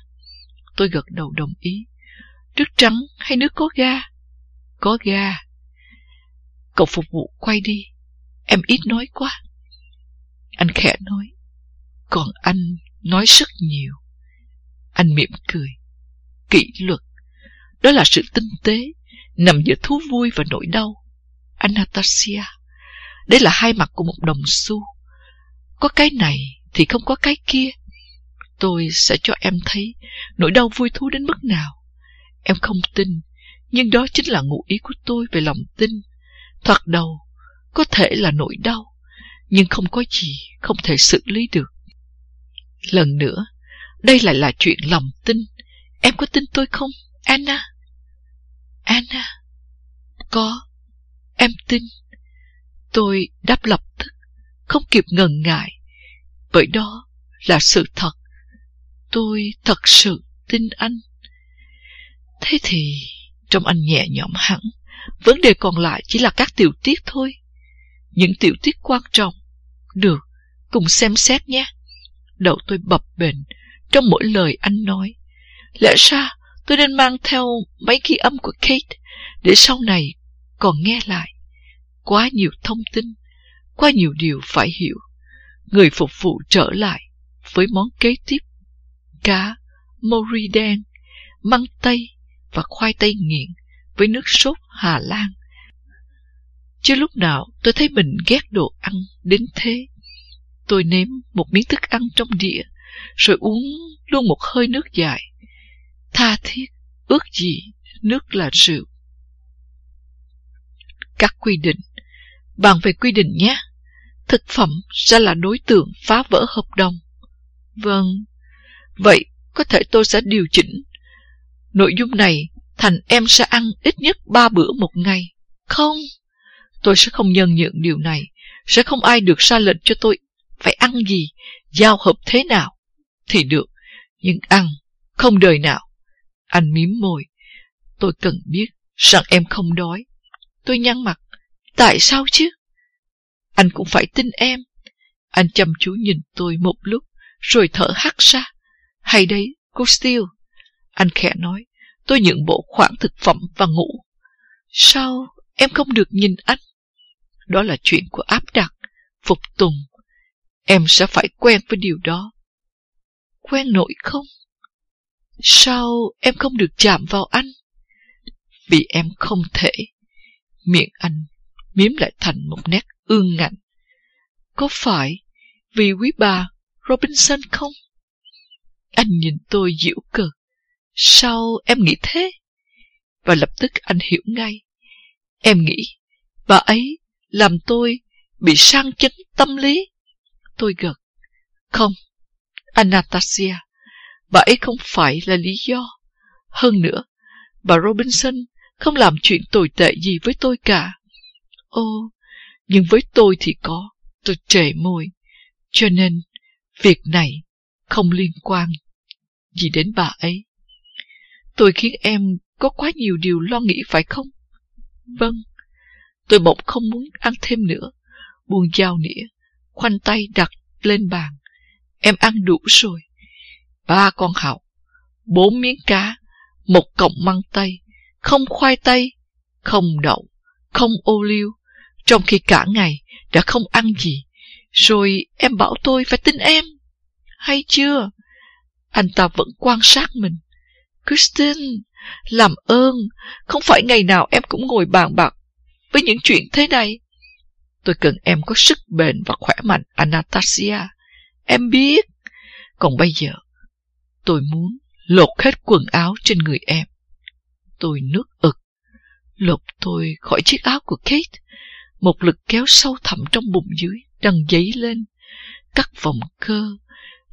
Tôi gật đầu đồng ý. Nước trắng hay nước có ga? Có ga. Cậu phục vụ quay đi. Em ít nói quá. Anh khẽ nói. Còn anh nói rất nhiều. Anh mỉm cười. Kỷ luật. Đó là sự tinh tế, nằm giữa thú vui và nỗi đau. Anastasia. Đây là hai mặt của một đồng xu. Có cái này thì không có cái kia. Tôi sẽ cho em thấy nỗi đau vui thú đến mức nào. Em không tin, nhưng đó chính là ngụ ý của tôi về lòng tin. Thoạt đầu, có thể là nỗi đau, nhưng không có gì không thể xử lý được. Lần nữa, đây lại là chuyện lòng tin. Em có tin tôi không, Anna? Anna? Có. Em tin. Tôi đáp lập tức, không kịp ngần ngại. Bởi đó là sự thật. Tôi thật sự tin anh. Thế thì, trong anh nhẹ nhõm hẳn, vấn đề còn lại chỉ là các tiểu tiết thôi. Những tiểu tiết quan trọng. Được, cùng xem xét nhé. Đầu tôi bập bềnh, trong mỗi lời anh nói. Lẽ ra tôi nên mang theo mấy ghi âm của Kate để sau này còn nghe lại. Quá nhiều thông tin, quá nhiều điều phải hiểu. Người phục vụ trở lại với món kế tiếp. Cá, mori đen, măng tây và khoai tây nghiện với nước sốt Hà Lan. Chứ lúc nào tôi thấy mình ghét đồ ăn đến thế. Tôi nếm một miếng thức ăn trong đĩa rồi uống luôn một hơi nước dài. Tha thiết, ước gì nước là rượu. Các quy định Bàn về quy định nhé. Thực phẩm sẽ là đối tượng phá vỡ hợp đồng. Vâng. Vậy có thể tôi sẽ điều chỉnh. Nội dung này thành em sẽ ăn ít nhất ba bữa một ngày. Không. Tôi sẽ không nhân nhượng điều này. Sẽ không ai được ra lệnh cho tôi phải ăn gì, giao hợp thế nào thì được, nhưng ăn, không đời nào. Anh mím môi. Tôi cần biết rằng em không đói. Tôi nhăn mặt. Tại sao chứ? Anh cũng phải tin em. Anh chăm chú nhìn tôi một lúc, rồi thở hắt ra. Hay đấy, cô Steele. Anh khẽ nói, tôi nhượng bộ khoản thực phẩm và ngủ. Sao em không được nhìn anh? Đó là chuyện của áp đặt, phục tùng. Em sẽ phải quen với điều đó quen nổi không? Sao em không được chạm vào anh? Vì em không thể. Miệng anh miếm lại thành một nét ương ngạnh. Có phải vì quý bà Robinson không? Anh nhìn tôi dịu cợt. Sao em nghĩ thế? Và lập tức anh hiểu ngay. Em nghĩ bà ấy làm tôi bị sang chấn tâm lý. Tôi gật. Không, Anastasia, bà ấy không phải là lý do. Hơn nữa, bà Robinson không làm chuyện tồi tệ gì với tôi cả. Ô, nhưng với tôi thì có, tôi trề môi. Cho nên, việc này không liên quan gì đến bà ấy. Tôi khiến em có quá nhiều điều lo nghĩ phải không? Vâng, tôi bỗng không muốn ăn thêm nữa. Buông dao nĩa, khoanh tay đặt lên bàn. Em ăn đủ rồi. Ba con hào, bốn miếng cá, một cọng măng tây, không khoai tây, không đậu, không ô liu, trong khi cả ngày đã không ăn gì. Rồi em bảo tôi phải tin em. Hay chưa? Anh ta vẫn quan sát mình. Christine, làm ơn, không phải ngày nào em cũng ngồi bàn bạc với những chuyện thế này. Tôi cần em có sức bền và khỏe mạnh, Anastasia. Em biết. Còn bây giờ, tôi muốn lột hết quần áo trên người em. Tôi nước ực. Lột tôi khỏi chiếc áo của Kate. Một lực kéo sâu thẳm trong bụng dưới đang dấy lên. Các vòng cơ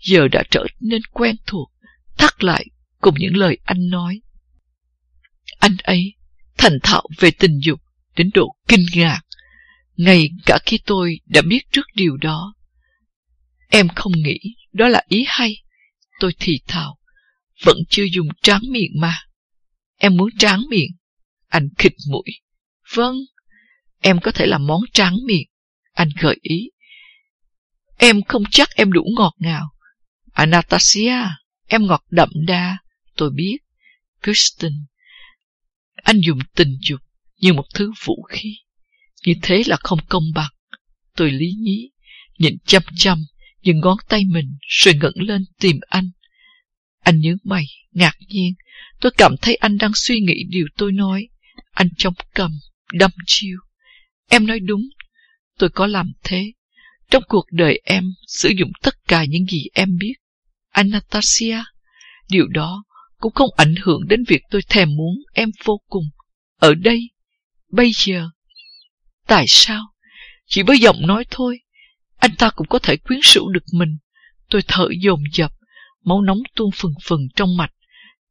giờ đã trở nên quen thuộc, thắt lại cùng những lời anh nói. Anh ấy thành thạo về tình dục đến độ kinh ngạc, ngay cả khi tôi đã biết trước điều đó. Em không nghĩ đó là ý hay. Tôi thì thào, vẫn chưa dùng tráng miệng mà. Em muốn tráng miệng. Anh khịt mũi. Vâng, em có thể làm món tráng miệng. Anh gợi ý. Em không chắc em đủ ngọt ngào. Anastasia, em ngọt đậm đa. Tôi biết. Kristen. anh dùng tình dục như một thứ vũ khí. Như thế là không công bằng. Tôi lý nhí, nhìn chăm chăm những ngón tay mình rồi ngẩng lên tìm anh. Anh nhớ mày, ngạc nhiên. Tôi cảm thấy anh đang suy nghĩ điều tôi nói. Anh chống cầm, đâm chiêu. Em nói đúng, tôi có làm thế. Trong cuộc đời em sử dụng tất cả những gì em biết. Anastasia, điều đó cũng không ảnh hưởng đến việc tôi thèm muốn em vô cùng. Ở đây, bây giờ. Tại sao? Chỉ với giọng nói thôi, anh ta cũng có thể quyến rũ được mình. Tôi thở dồn dập, máu nóng tuôn phừng phừng trong mạch,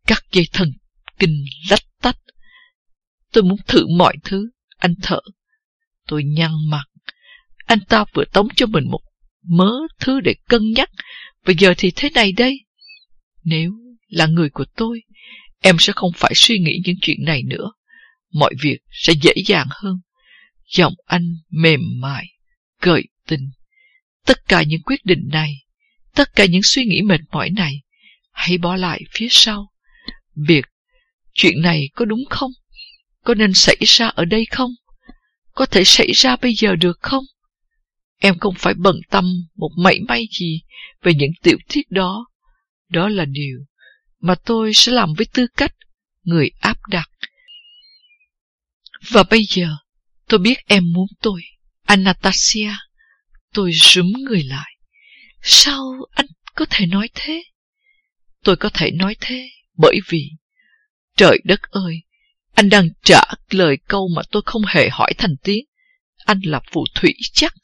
các dây thần kinh lách tách. Tôi muốn thử mọi thứ, anh thở. Tôi nhăn mặt. Anh ta vừa tống cho mình một mớ thứ để cân nhắc, và giờ thì thế này đây. Nếu là người của tôi, em sẽ không phải suy nghĩ những chuyện này nữa. Mọi việc sẽ dễ dàng hơn. Giọng anh mềm mại, gợi tình. Tất cả những quyết định này, tất cả những suy nghĩ mệt mỏi này, hãy bỏ lại phía sau. Việc, chuyện này có đúng không? Có nên xảy ra ở đây không? Có thể xảy ra bây giờ được không? Em không phải bận tâm một mảy may gì về những tiểu tiết đó. Đó là điều mà tôi sẽ làm với tư cách người áp đặt. Và bây giờ, tôi biết em muốn tôi, Anastasia. Tôi rúm người lại. Sao anh có thể nói thế? Tôi có thể nói thế bởi vì, trời đất ơi, anh đang trả lời câu mà tôi không hề hỏi thành tiếng. Anh là phù thủy chắc.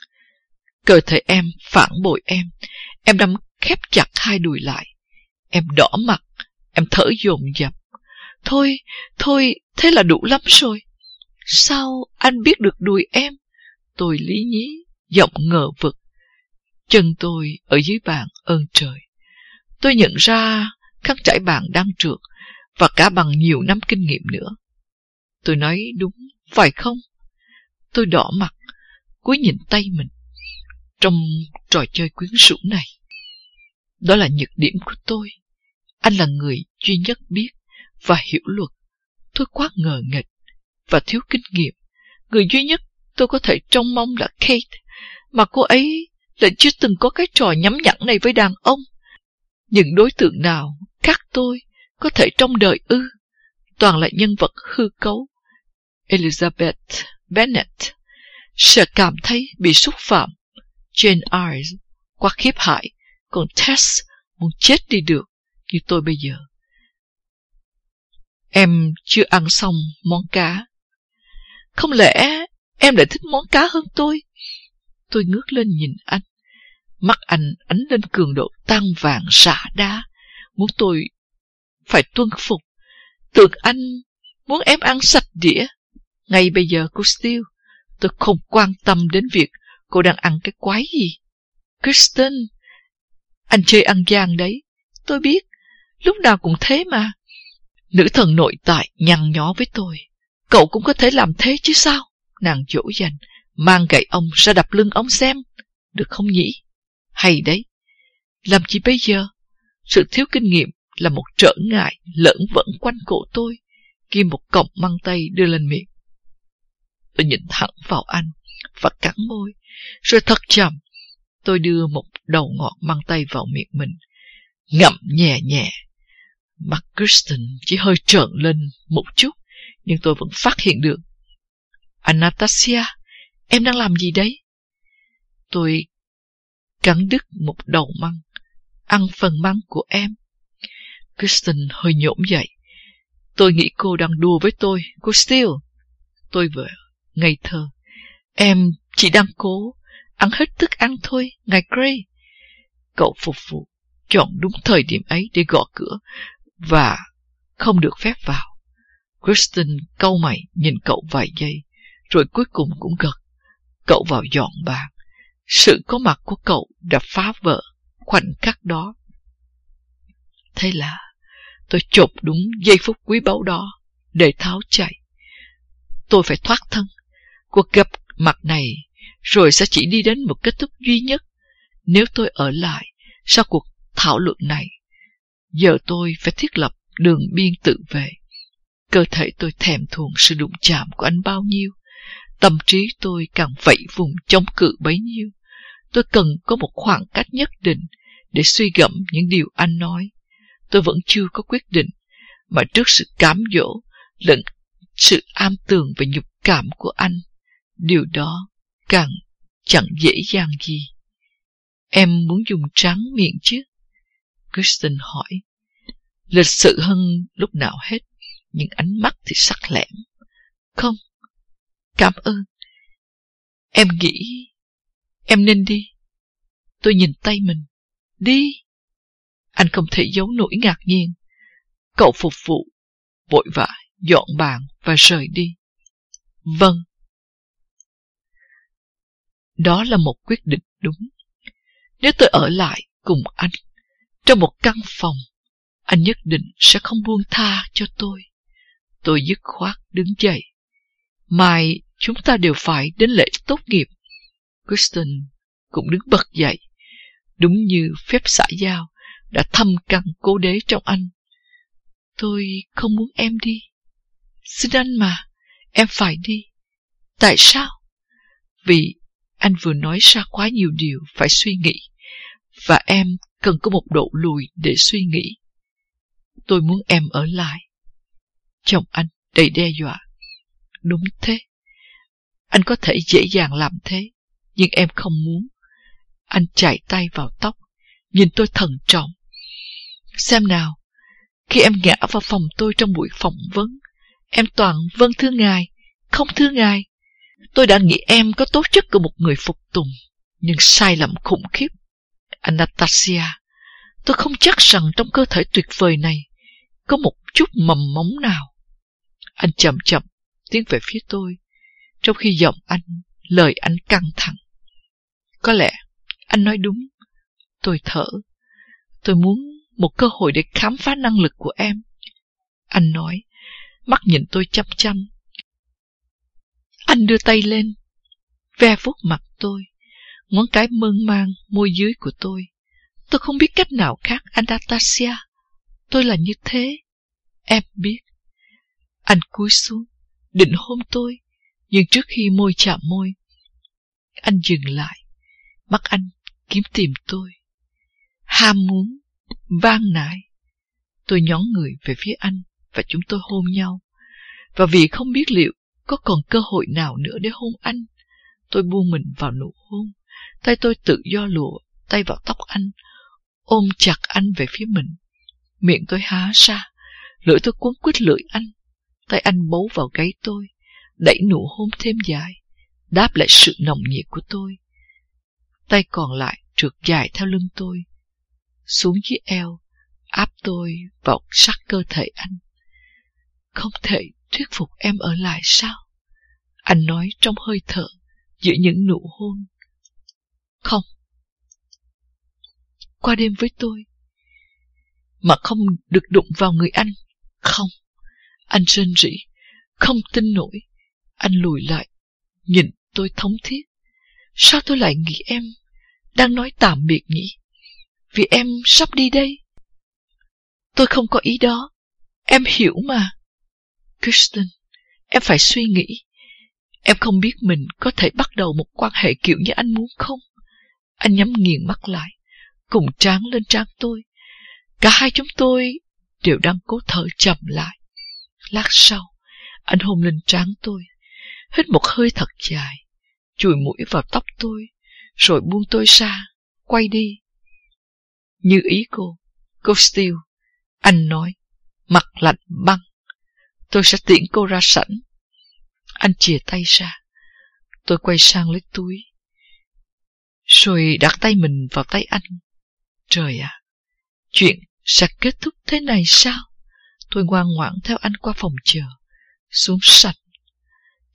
Cơ thể em phản bội em. Em đang khép chặt hai đùi lại. Em đỏ mặt. Em thở dồn dập. Thôi, thôi, thế là đủ lắm rồi. Sao anh biết được đùi em? Tôi lý nhí, giọng ngờ vực. Chân tôi ở dưới bàn ơn trời. Tôi nhận ra khăn trải bàn đang trượt và cả bằng nhiều năm kinh nghiệm nữa. Tôi nói đúng, phải không? Tôi đỏ mặt, cúi nhìn tay mình. Trong trò chơi quyến rũ này, đó là nhược điểm của tôi. Anh là người duy nhất biết và hiểu luật. Tôi quá ngờ nghịch và thiếu kinh nghiệm. Người duy nhất tôi có thể trông mong là Kate, mà cô ấy lại chưa từng có cái trò nhắm nhẵn này với đàn ông. Những đối tượng nào khác tôi có thể trong đời ư? Toàn là nhân vật hư cấu. Elizabeth Bennet sợ cảm thấy bị xúc phạm. Jane Eyre quá khiếp hại, còn Tess muốn chết đi được như tôi bây giờ. Em chưa ăn xong món cá. Không lẽ em lại thích món cá hơn tôi? Tôi ngước lên nhìn anh. Mắt anh ánh lên cường độ tan vàng xả đá. Muốn tôi phải tuân phục. Tưởng anh muốn em ăn sạch đĩa. Ngay bây giờ cô Steele, tôi không quan tâm đến việc cô đang ăn cái quái gì. Kristen, anh chơi ăn gian đấy. Tôi biết, lúc nào cũng thế mà. Nữ thần nội tại nhăn nhó với tôi. Cậu cũng có thể làm thế chứ sao? Nàng dỗ dành, mang gậy ông ra đập lưng ông xem. Được không nhỉ? Hay đấy. Làm gì bây giờ? Sự thiếu kinh nghiệm là một trở ngại lẫn vẫn quanh cổ tôi, kim một cọng măng tay đưa lên miệng. Tôi nhìn thẳng vào anh và cắn môi, rồi thật chậm, tôi đưa một đầu ngọt măng tay vào miệng mình, ngậm nhẹ nhẹ. Mặt Kristen chỉ hơi trợn lên một chút, nhưng tôi vẫn phát hiện được. Anastasia, em đang làm gì đấy? Tôi cắn đứt một đầu măng, ăn phần măng của em. Kristen hơi nhổm dậy. Tôi nghĩ cô đang đùa với tôi, cô Steele. Tôi vừa ngây thơ. Em chỉ đang cố ăn hết thức ăn thôi, ngài Gray. Cậu phục vụ chọn đúng thời điểm ấy để gõ cửa và không được phép vào. Kristen câu mày nhìn cậu vài giây, rồi cuối cùng cũng gật. Cậu vào dọn bàn. Sự có mặt của cậu đã phá vỡ khoảnh khắc đó. Thế là tôi chộp đúng giây phút quý báu đó để tháo chạy. Tôi phải thoát thân. Cuộc gặp mặt này rồi sẽ chỉ đi đến một kết thúc duy nhất nếu tôi ở lại sau cuộc thảo luận này. Giờ tôi phải thiết lập đường biên tự vệ. Cơ thể tôi thèm thuồng sự đụng chạm của anh bao nhiêu. Tâm trí tôi càng vẫy vùng chống cự bấy nhiêu. Tôi cần có một khoảng cách nhất định để suy gẫm những điều anh nói. Tôi vẫn chưa có quyết định, mà trước sự cám dỗ lẫn sự am tường và nhục cảm của anh, điều đó càng chẳng dễ dàng gì. Em muốn dùng trắng miệng chứ? Kristen hỏi. Lịch sự hơn lúc nào hết, nhưng ánh mắt thì sắc lẻm. Không, cảm ơn. Em nghĩ em nên đi. Tôi nhìn tay mình. Đi. Anh không thể giấu nỗi ngạc nhiên. Cậu phục vụ, vội vã, dọn bàn và rời đi. Vâng. Đó là một quyết định đúng. Nếu tôi ở lại cùng anh trong một căn phòng, anh nhất định sẽ không buông tha cho tôi. Tôi dứt khoát đứng dậy. Mai chúng ta đều phải đến lễ tốt nghiệp. Kristen cũng đứng bật dậy, đúng như phép xã giao đã thâm căn cố đế trong anh. Tôi không muốn em đi. Xin anh mà, em phải đi. Tại sao? Vì anh vừa nói ra quá nhiều điều phải suy nghĩ, và em cần có một độ lùi để suy nghĩ. Tôi muốn em ở lại. Chồng anh đầy đe dọa. Đúng thế. Anh có thể dễ dàng làm thế, nhưng em không muốn. Anh chạy tay vào tóc, nhìn tôi thần trọng. Xem nào, khi em ngã vào phòng tôi trong buổi phỏng vấn, em toàn vâng thưa ngài, không thưa ngài. Tôi đã nghĩ em có tố chất của một người phục tùng, nhưng sai lầm khủng khiếp. Anastasia, tôi không chắc rằng trong cơ thể tuyệt vời này có một chút mầm móng nào. Anh chậm chậm tiến về phía tôi, trong khi giọng anh, lời anh căng thẳng. Có lẽ anh nói đúng. Tôi thở. Tôi muốn một cơ hội để khám phá năng lực của em. Anh nói, mắt nhìn tôi chăm chăm. Anh đưa tay lên, ve vuốt mặt tôi, ngón cái mơn mang môi dưới của tôi. Tôi không biết cách nào khác, Anastasia. Tôi là như thế. Em biết. Anh cúi xuống, định hôn tôi, nhưng trước khi môi chạm môi, anh dừng lại. Mắt anh kiếm tìm tôi. Ham muốn, vang nại. Tôi nhón người về phía anh và chúng tôi hôn nhau. Và vì không biết liệu có còn cơ hội nào nữa để hôn anh, tôi buông mình vào nụ hôn. Tay tôi tự do lụa, tay vào tóc anh, ôm chặt anh về phía mình. Miệng tôi há ra, lưỡi tôi cuốn quýt lưỡi anh. Tay anh bấu vào gáy tôi, đẩy nụ hôn thêm dài, đáp lại sự nồng nhiệt của tôi. Tay còn lại trượt dài theo lưng tôi, xuống dưới eo, áp tôi vào sát cơ thể anh. Không thể thuyết phục em ở lại sao? Anh nói trong hơi thở, giữa những nụ hôn. Không. Qua đêm với tôi, mà không được đụng vào người anh. Không. Anh rên rỉ, không tin nổi. Anh lùi lại, nhìn tôi thống thiết. Sao tôi lại nghĩ em đang nói tạm biệt nhỉ? Vì em sắp đi đây. Tôi không có ý đó. Em hiểu mà. Kristen, em phải suy nghĩ. Em không biết mình có thể bắt đầu một quan hệ kiểu như anh muốn không? Anh nhắm nghiền mắt lại, cùng tráng lên trán tôi. Cả hai chúng tôi đều đang cố thở chậm lại. Lát sau, anh hôn lên trán tôi, hít một hơi thật dài, chùi mũi vào tóc tôi, rồi buông tôi ra, quay đi. Như ý cô, cô Steele, anh nói, mặt lạnh băng. Tôi sẽ tiễn cô ra sẵn. Anh chìa tay ra. Tôi quay sang lấy túi. Rồi đặt tay mình vào tay anh. Trời ạ, chuyện sẽ kết thúc thế này sao? Tôi ngoan ngoãn theo anh qua phòng chờ, xuống sạch.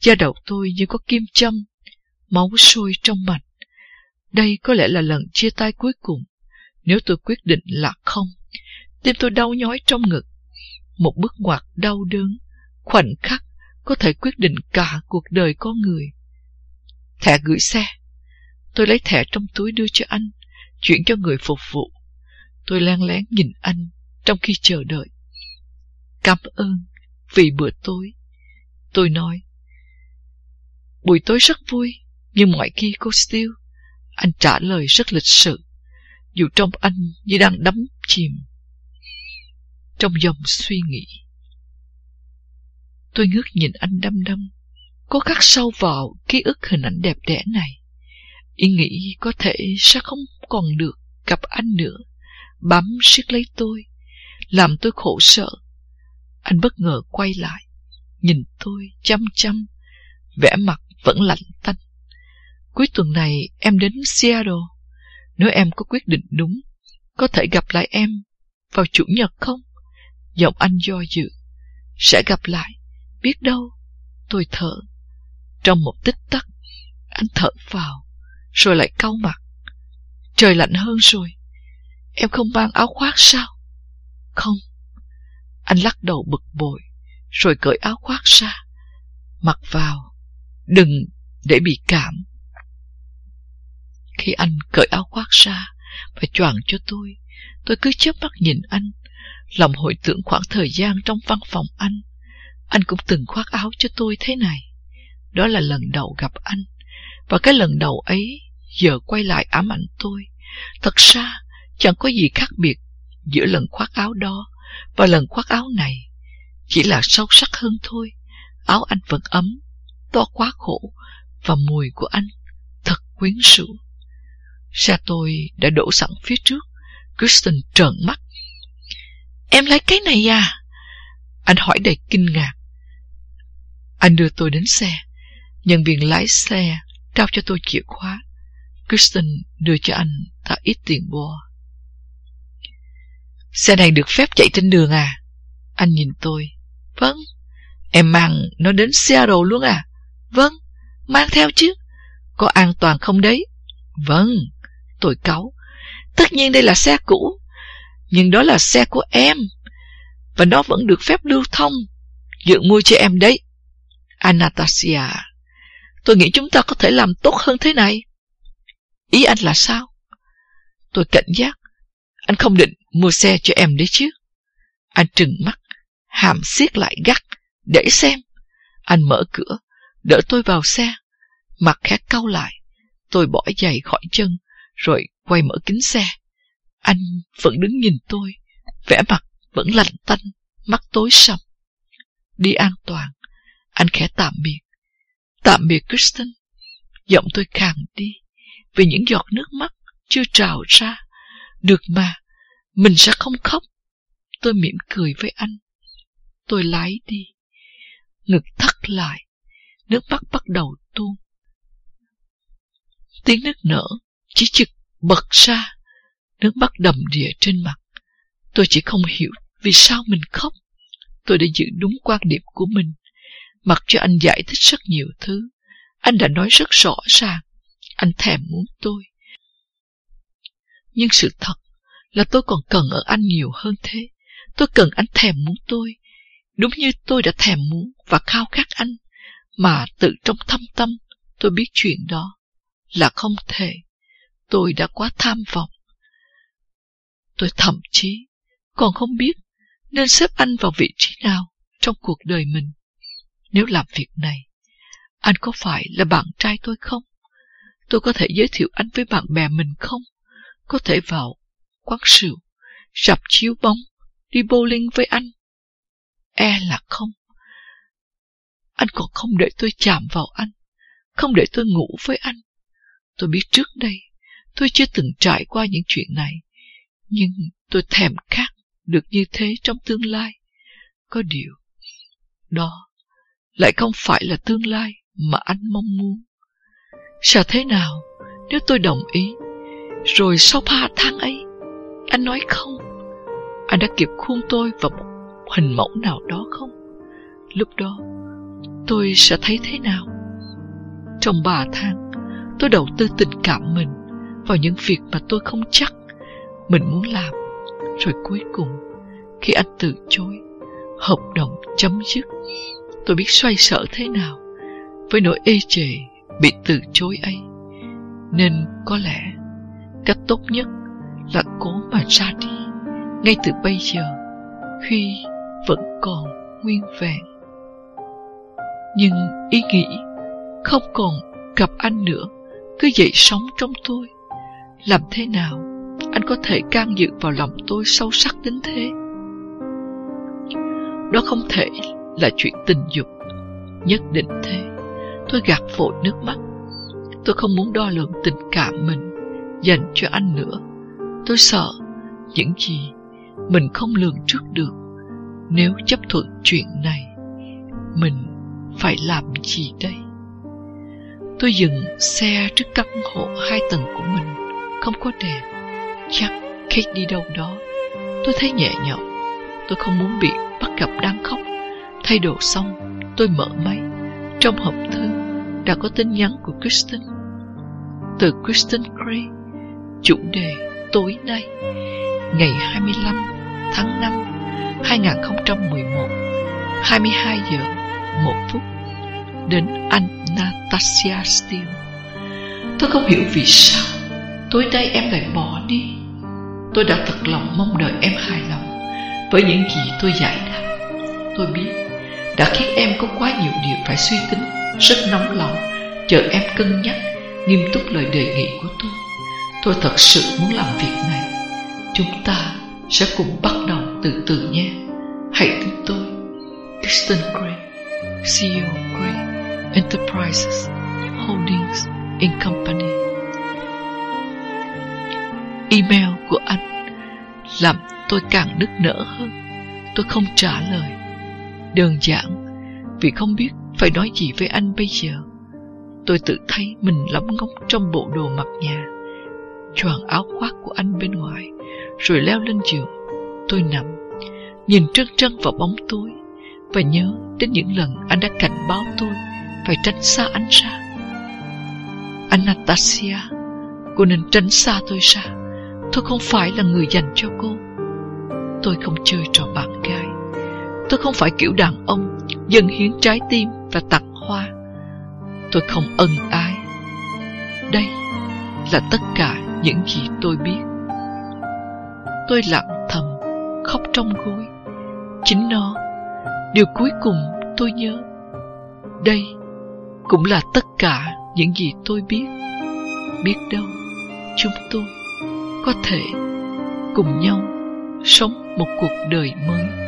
Da đầu tôi như có kim châm, máu sôi trong mạch. Đây có lẽ là lần chia tay cuối cùng. Nếu tôi quyết định là không, tim tôi đau nhói trong ngực. Một bước ngoặt đau đớn, khoảnh khắc có thể quyết định cả cuộc đời con người. Thẻ gửi xe. Tôi lấy thẻ trong túi đưa cho anh, chuyển cho người phục vụ. Tôi len lén nhìn anh trong khi chờ đợi. Cảm ơn vì bữa tối. Tôi nói. Buổi tối rất vui, nhưng mọi khi cô Steele, anh trả lời rất lịch sự, dù trong anh như đang đắm chìm trong dòng suy nghĩ. Tôi ngước nhìn anh đăm đăm, cố khắc sâu vào ký ức hình ảnh đẹp đẽ này. Ý nghĩ có thể sẽ không còn được gặp anh nữa, bám siết lấy tôi, làm tôi khổ sợ. Anh bất ngờ quay lại, nhìn tôi chăm chăm, vẻ mặt vẫn lạnh tanh. Cuối tuần này em đến Seattle. Nếu em có quyết định đúng, có thể gặp lại em vào Chủ nhật không? Giọng anh do dự. Sẽ gặp lại, biết đâu. Tôi thở. Trong một tích tắc, anh thở vào, rồi lại cau mặt. Trời lạnh hơn rồi. Em không mang áo khoác sao? Không. Anh lắc đầu bực bội, rồi cởi áo khoác ra. Mặc vào. Đừng để bị cảm. Khi anh cởi áo khoác ra và choàng cho tôi, tôi cứ chớp mắt nhìn anh, lòng hồi tưởng khoảng thời gian trong văn phòng anh. Anh cũng từng khoác áo cho tôi thế này. Đó là lần đầu gặp anh, và cái lần đầu ấy giờ quay lại ám ảnh tôi. Thật ra, chẳng có gì khác biệt giữa lần khoác áo đó và lần khoác áo này. Chỉ là sâu sắc hơn thôi. Áo anh vẫn ấm, to quá khổ, và mùi của anh thật quyến rũ. Xe tôi đã đổ sẵn phía trước. Kristen trợn mắt. Em lấy cái này à? Anh hỏi đầy kinh ngạc. Anh đưa tôi đến xe. Nhân viên lái xe trao cho tôi chìa khóa. Kristen đưa cho anh ta ít tiền bò. Xe này được phép chạy trên đường à? Anh nhìn tôi. Vâng. Em mang nó đến Seattle luôn à? Vâng. Mang theo chứ. Có an toàn không đấy? Vâng. Tôi cáu. Tất nhiên đây là xe cũ. Nhưng đó là xe của em. Và nó vẫn được phép lưu thông. Dự mua cho em đấy. Anastasia. Tôi nghĩ chúng ta có thể làm tốt hơn thế này. Ý anh là sao? Tôi cảnh giác. Anh không định mua xe cho em đấy chứ. Anh trừng mắt, hàm siết lại gắt, để xem. Anh mở cửa, đỡ tôi vào xe. Mặt khét cau lại. Tôi bỏ giày khỏi chân, rồi quay mở kính xe. Anh vẫn đứng nhìn tôi, vẻ mặt vẫn lạnh tanh, mắt tối sầm. Đi an toàn, anh khẽ tạm biệt. Tạm biệt Kristen. Giọng tôi khàn đi, vì những giọt nước mắt chưa trào ra. Được mà, mình sẽ không khóc. Tôi mỉm cười với anh. Tôi lái đi. Ngực thắt lại, nước mắt bắt đầu tuôn. Tiếng nước nở chỉ trực bật ra, nước mắt đầm đìa trên mặt. Tôi chỉ không hiểu vì sao mình khóc. Tôi đã giữ đúng quan điểm của mình. Mặc cho anh giải thích rất nhiều thứ, anh đã nói rất rõ ràng. Anh thèm muốn tôi. Nhưng sự thật là tôi còn cần ở anh nhiều hơn thế. Tôi cần anh thèm muốn tôi. Đúng như tôi đã thèm muốn và khao khát anh. Mà tự trong thâm tâm tôi biết chuyện đó là không thể. Tôi đã quá tham vọng. Tôi thậm chí còn không biết nên xếp anh vào vị trí nào trong cuộc đời mình. Nếu làm việc này, anh có phải là bạn trai tôi không? Tôi có thể giới thiệu anh với bạn bè mình không? Có thể vào quán rượu, rạp chiếu bóng, đi bowling với anh? E là không. Anh còn không để tôi chạm vào anh, không để tôi ngủ với anh. Tôi biết trước đây, tôi chưa từng trải qua những chuyện này, nhưng tôi thèm khát được như thế trong tương lai. Có điều, đó lại không phải là tương lai mà anh mong muốn. Sao thế nào nếu tôi đồng ý, rồi sau ba tháng ấy, anh nói không? Anh đã kịp khuôn tôi vào một hình mẫu nào đó không? Lúc đó, tôi sẽ thấy thế nào? Trong ba tháng, tôi đầu tư tình cảm mình vào những việc mà tôi không chắc mình muốn làm. Rồi cuối cùng, khi anh từ chối, hợp đồng chấm dứt, tôi biết xoay sở thế nào với nỗi ê chề bị từ chối ấy. Nên có lẽ cách tốt nhất là cố mà ra đi ngay từ bây giờ khi vẫn còn nguyên vẹn. Nhưng ý nghĩ không còn gặp anh nữa cứ dậy sống trong tôi. Làm thế nào anh có thể can dự vào lòng tôi sâu sắc đến thế? Đó không thể là chuyện tình dục. Nhất định thế. Tôi gạt vội nước mắt. Tôi không muốn đo lường tình cảm mình dành cho anh nữa. Tôi sợ những gì mình không lường trước được. Nếu chấp thuận chuyện này, mình phải làm gì đây? Tôi dừng xe trước căn hộ hai tầng của mình, không có đèn. Chắc Kate đi đâu đó. Tôi thấy nhẹ nhõm. Tôi không muốn bị bắt gặp đang khóc. Thay đồ xong, tôi mở máy. Trong hộp thư đã có tin nhắn của Kristen. Từ Kristen Gray, chủ đề tối nay, ngày 25 tháng 5 2011, 22 giờ một phút đến anh Natasha Steele. Tôi không hiểu vì sao tối nay em lại bỏ đi. Tôi đã thật lòng mong đợi em hài lòng với những gì tôi giải đáp. Tôi biết đã khiến em có quá nhiều điều phải suy tính, rất nóng lòng, chờ em cân nhắc nghiêm túc lời đề nghị của tôi. Tôi thật sự muốn làm việc này. Chúng ta sẽ cùng bắt đầu từ từ nhé. Hãy tin tôi. Kristen Gray, CEO Gray Enterprises Holdings in Company. Email của anh làm tôi càng nức nở hơn. Tôi không trả lời. Đơn giản vì không biết phải nói gì với anh bây giờ. Tôi tự thấy mình lắm ngóng trong bộ đồ mặc nhà, choàng áo khoác của anh bên ngoài, rồi leo lên giường. Tôi nằm, nhìn trước trăng vào bóng tối và nhớ đến những lần anh đã cảnh báo tôi phải tránh xa anh ra. Anastasia, cô nên tránh xa tôi ra. Tôi không phải là người dành cho cô. Tôi không chơi trò bạn gái. Tôi không phải kiểu đàn ông dâng hiến trái tim và tặng hoa. Tôi không ân ái. Đây là tất cả những gì tôi biết. Tôi lặng thầm, khóc trong gối. Chính nó, điều cuối cùng tôi nhớ. Đây cũng là tất cả những gì tôi biết. Biết đâu, chúng tôi có thể cùng nhau sống một cuộc đời mới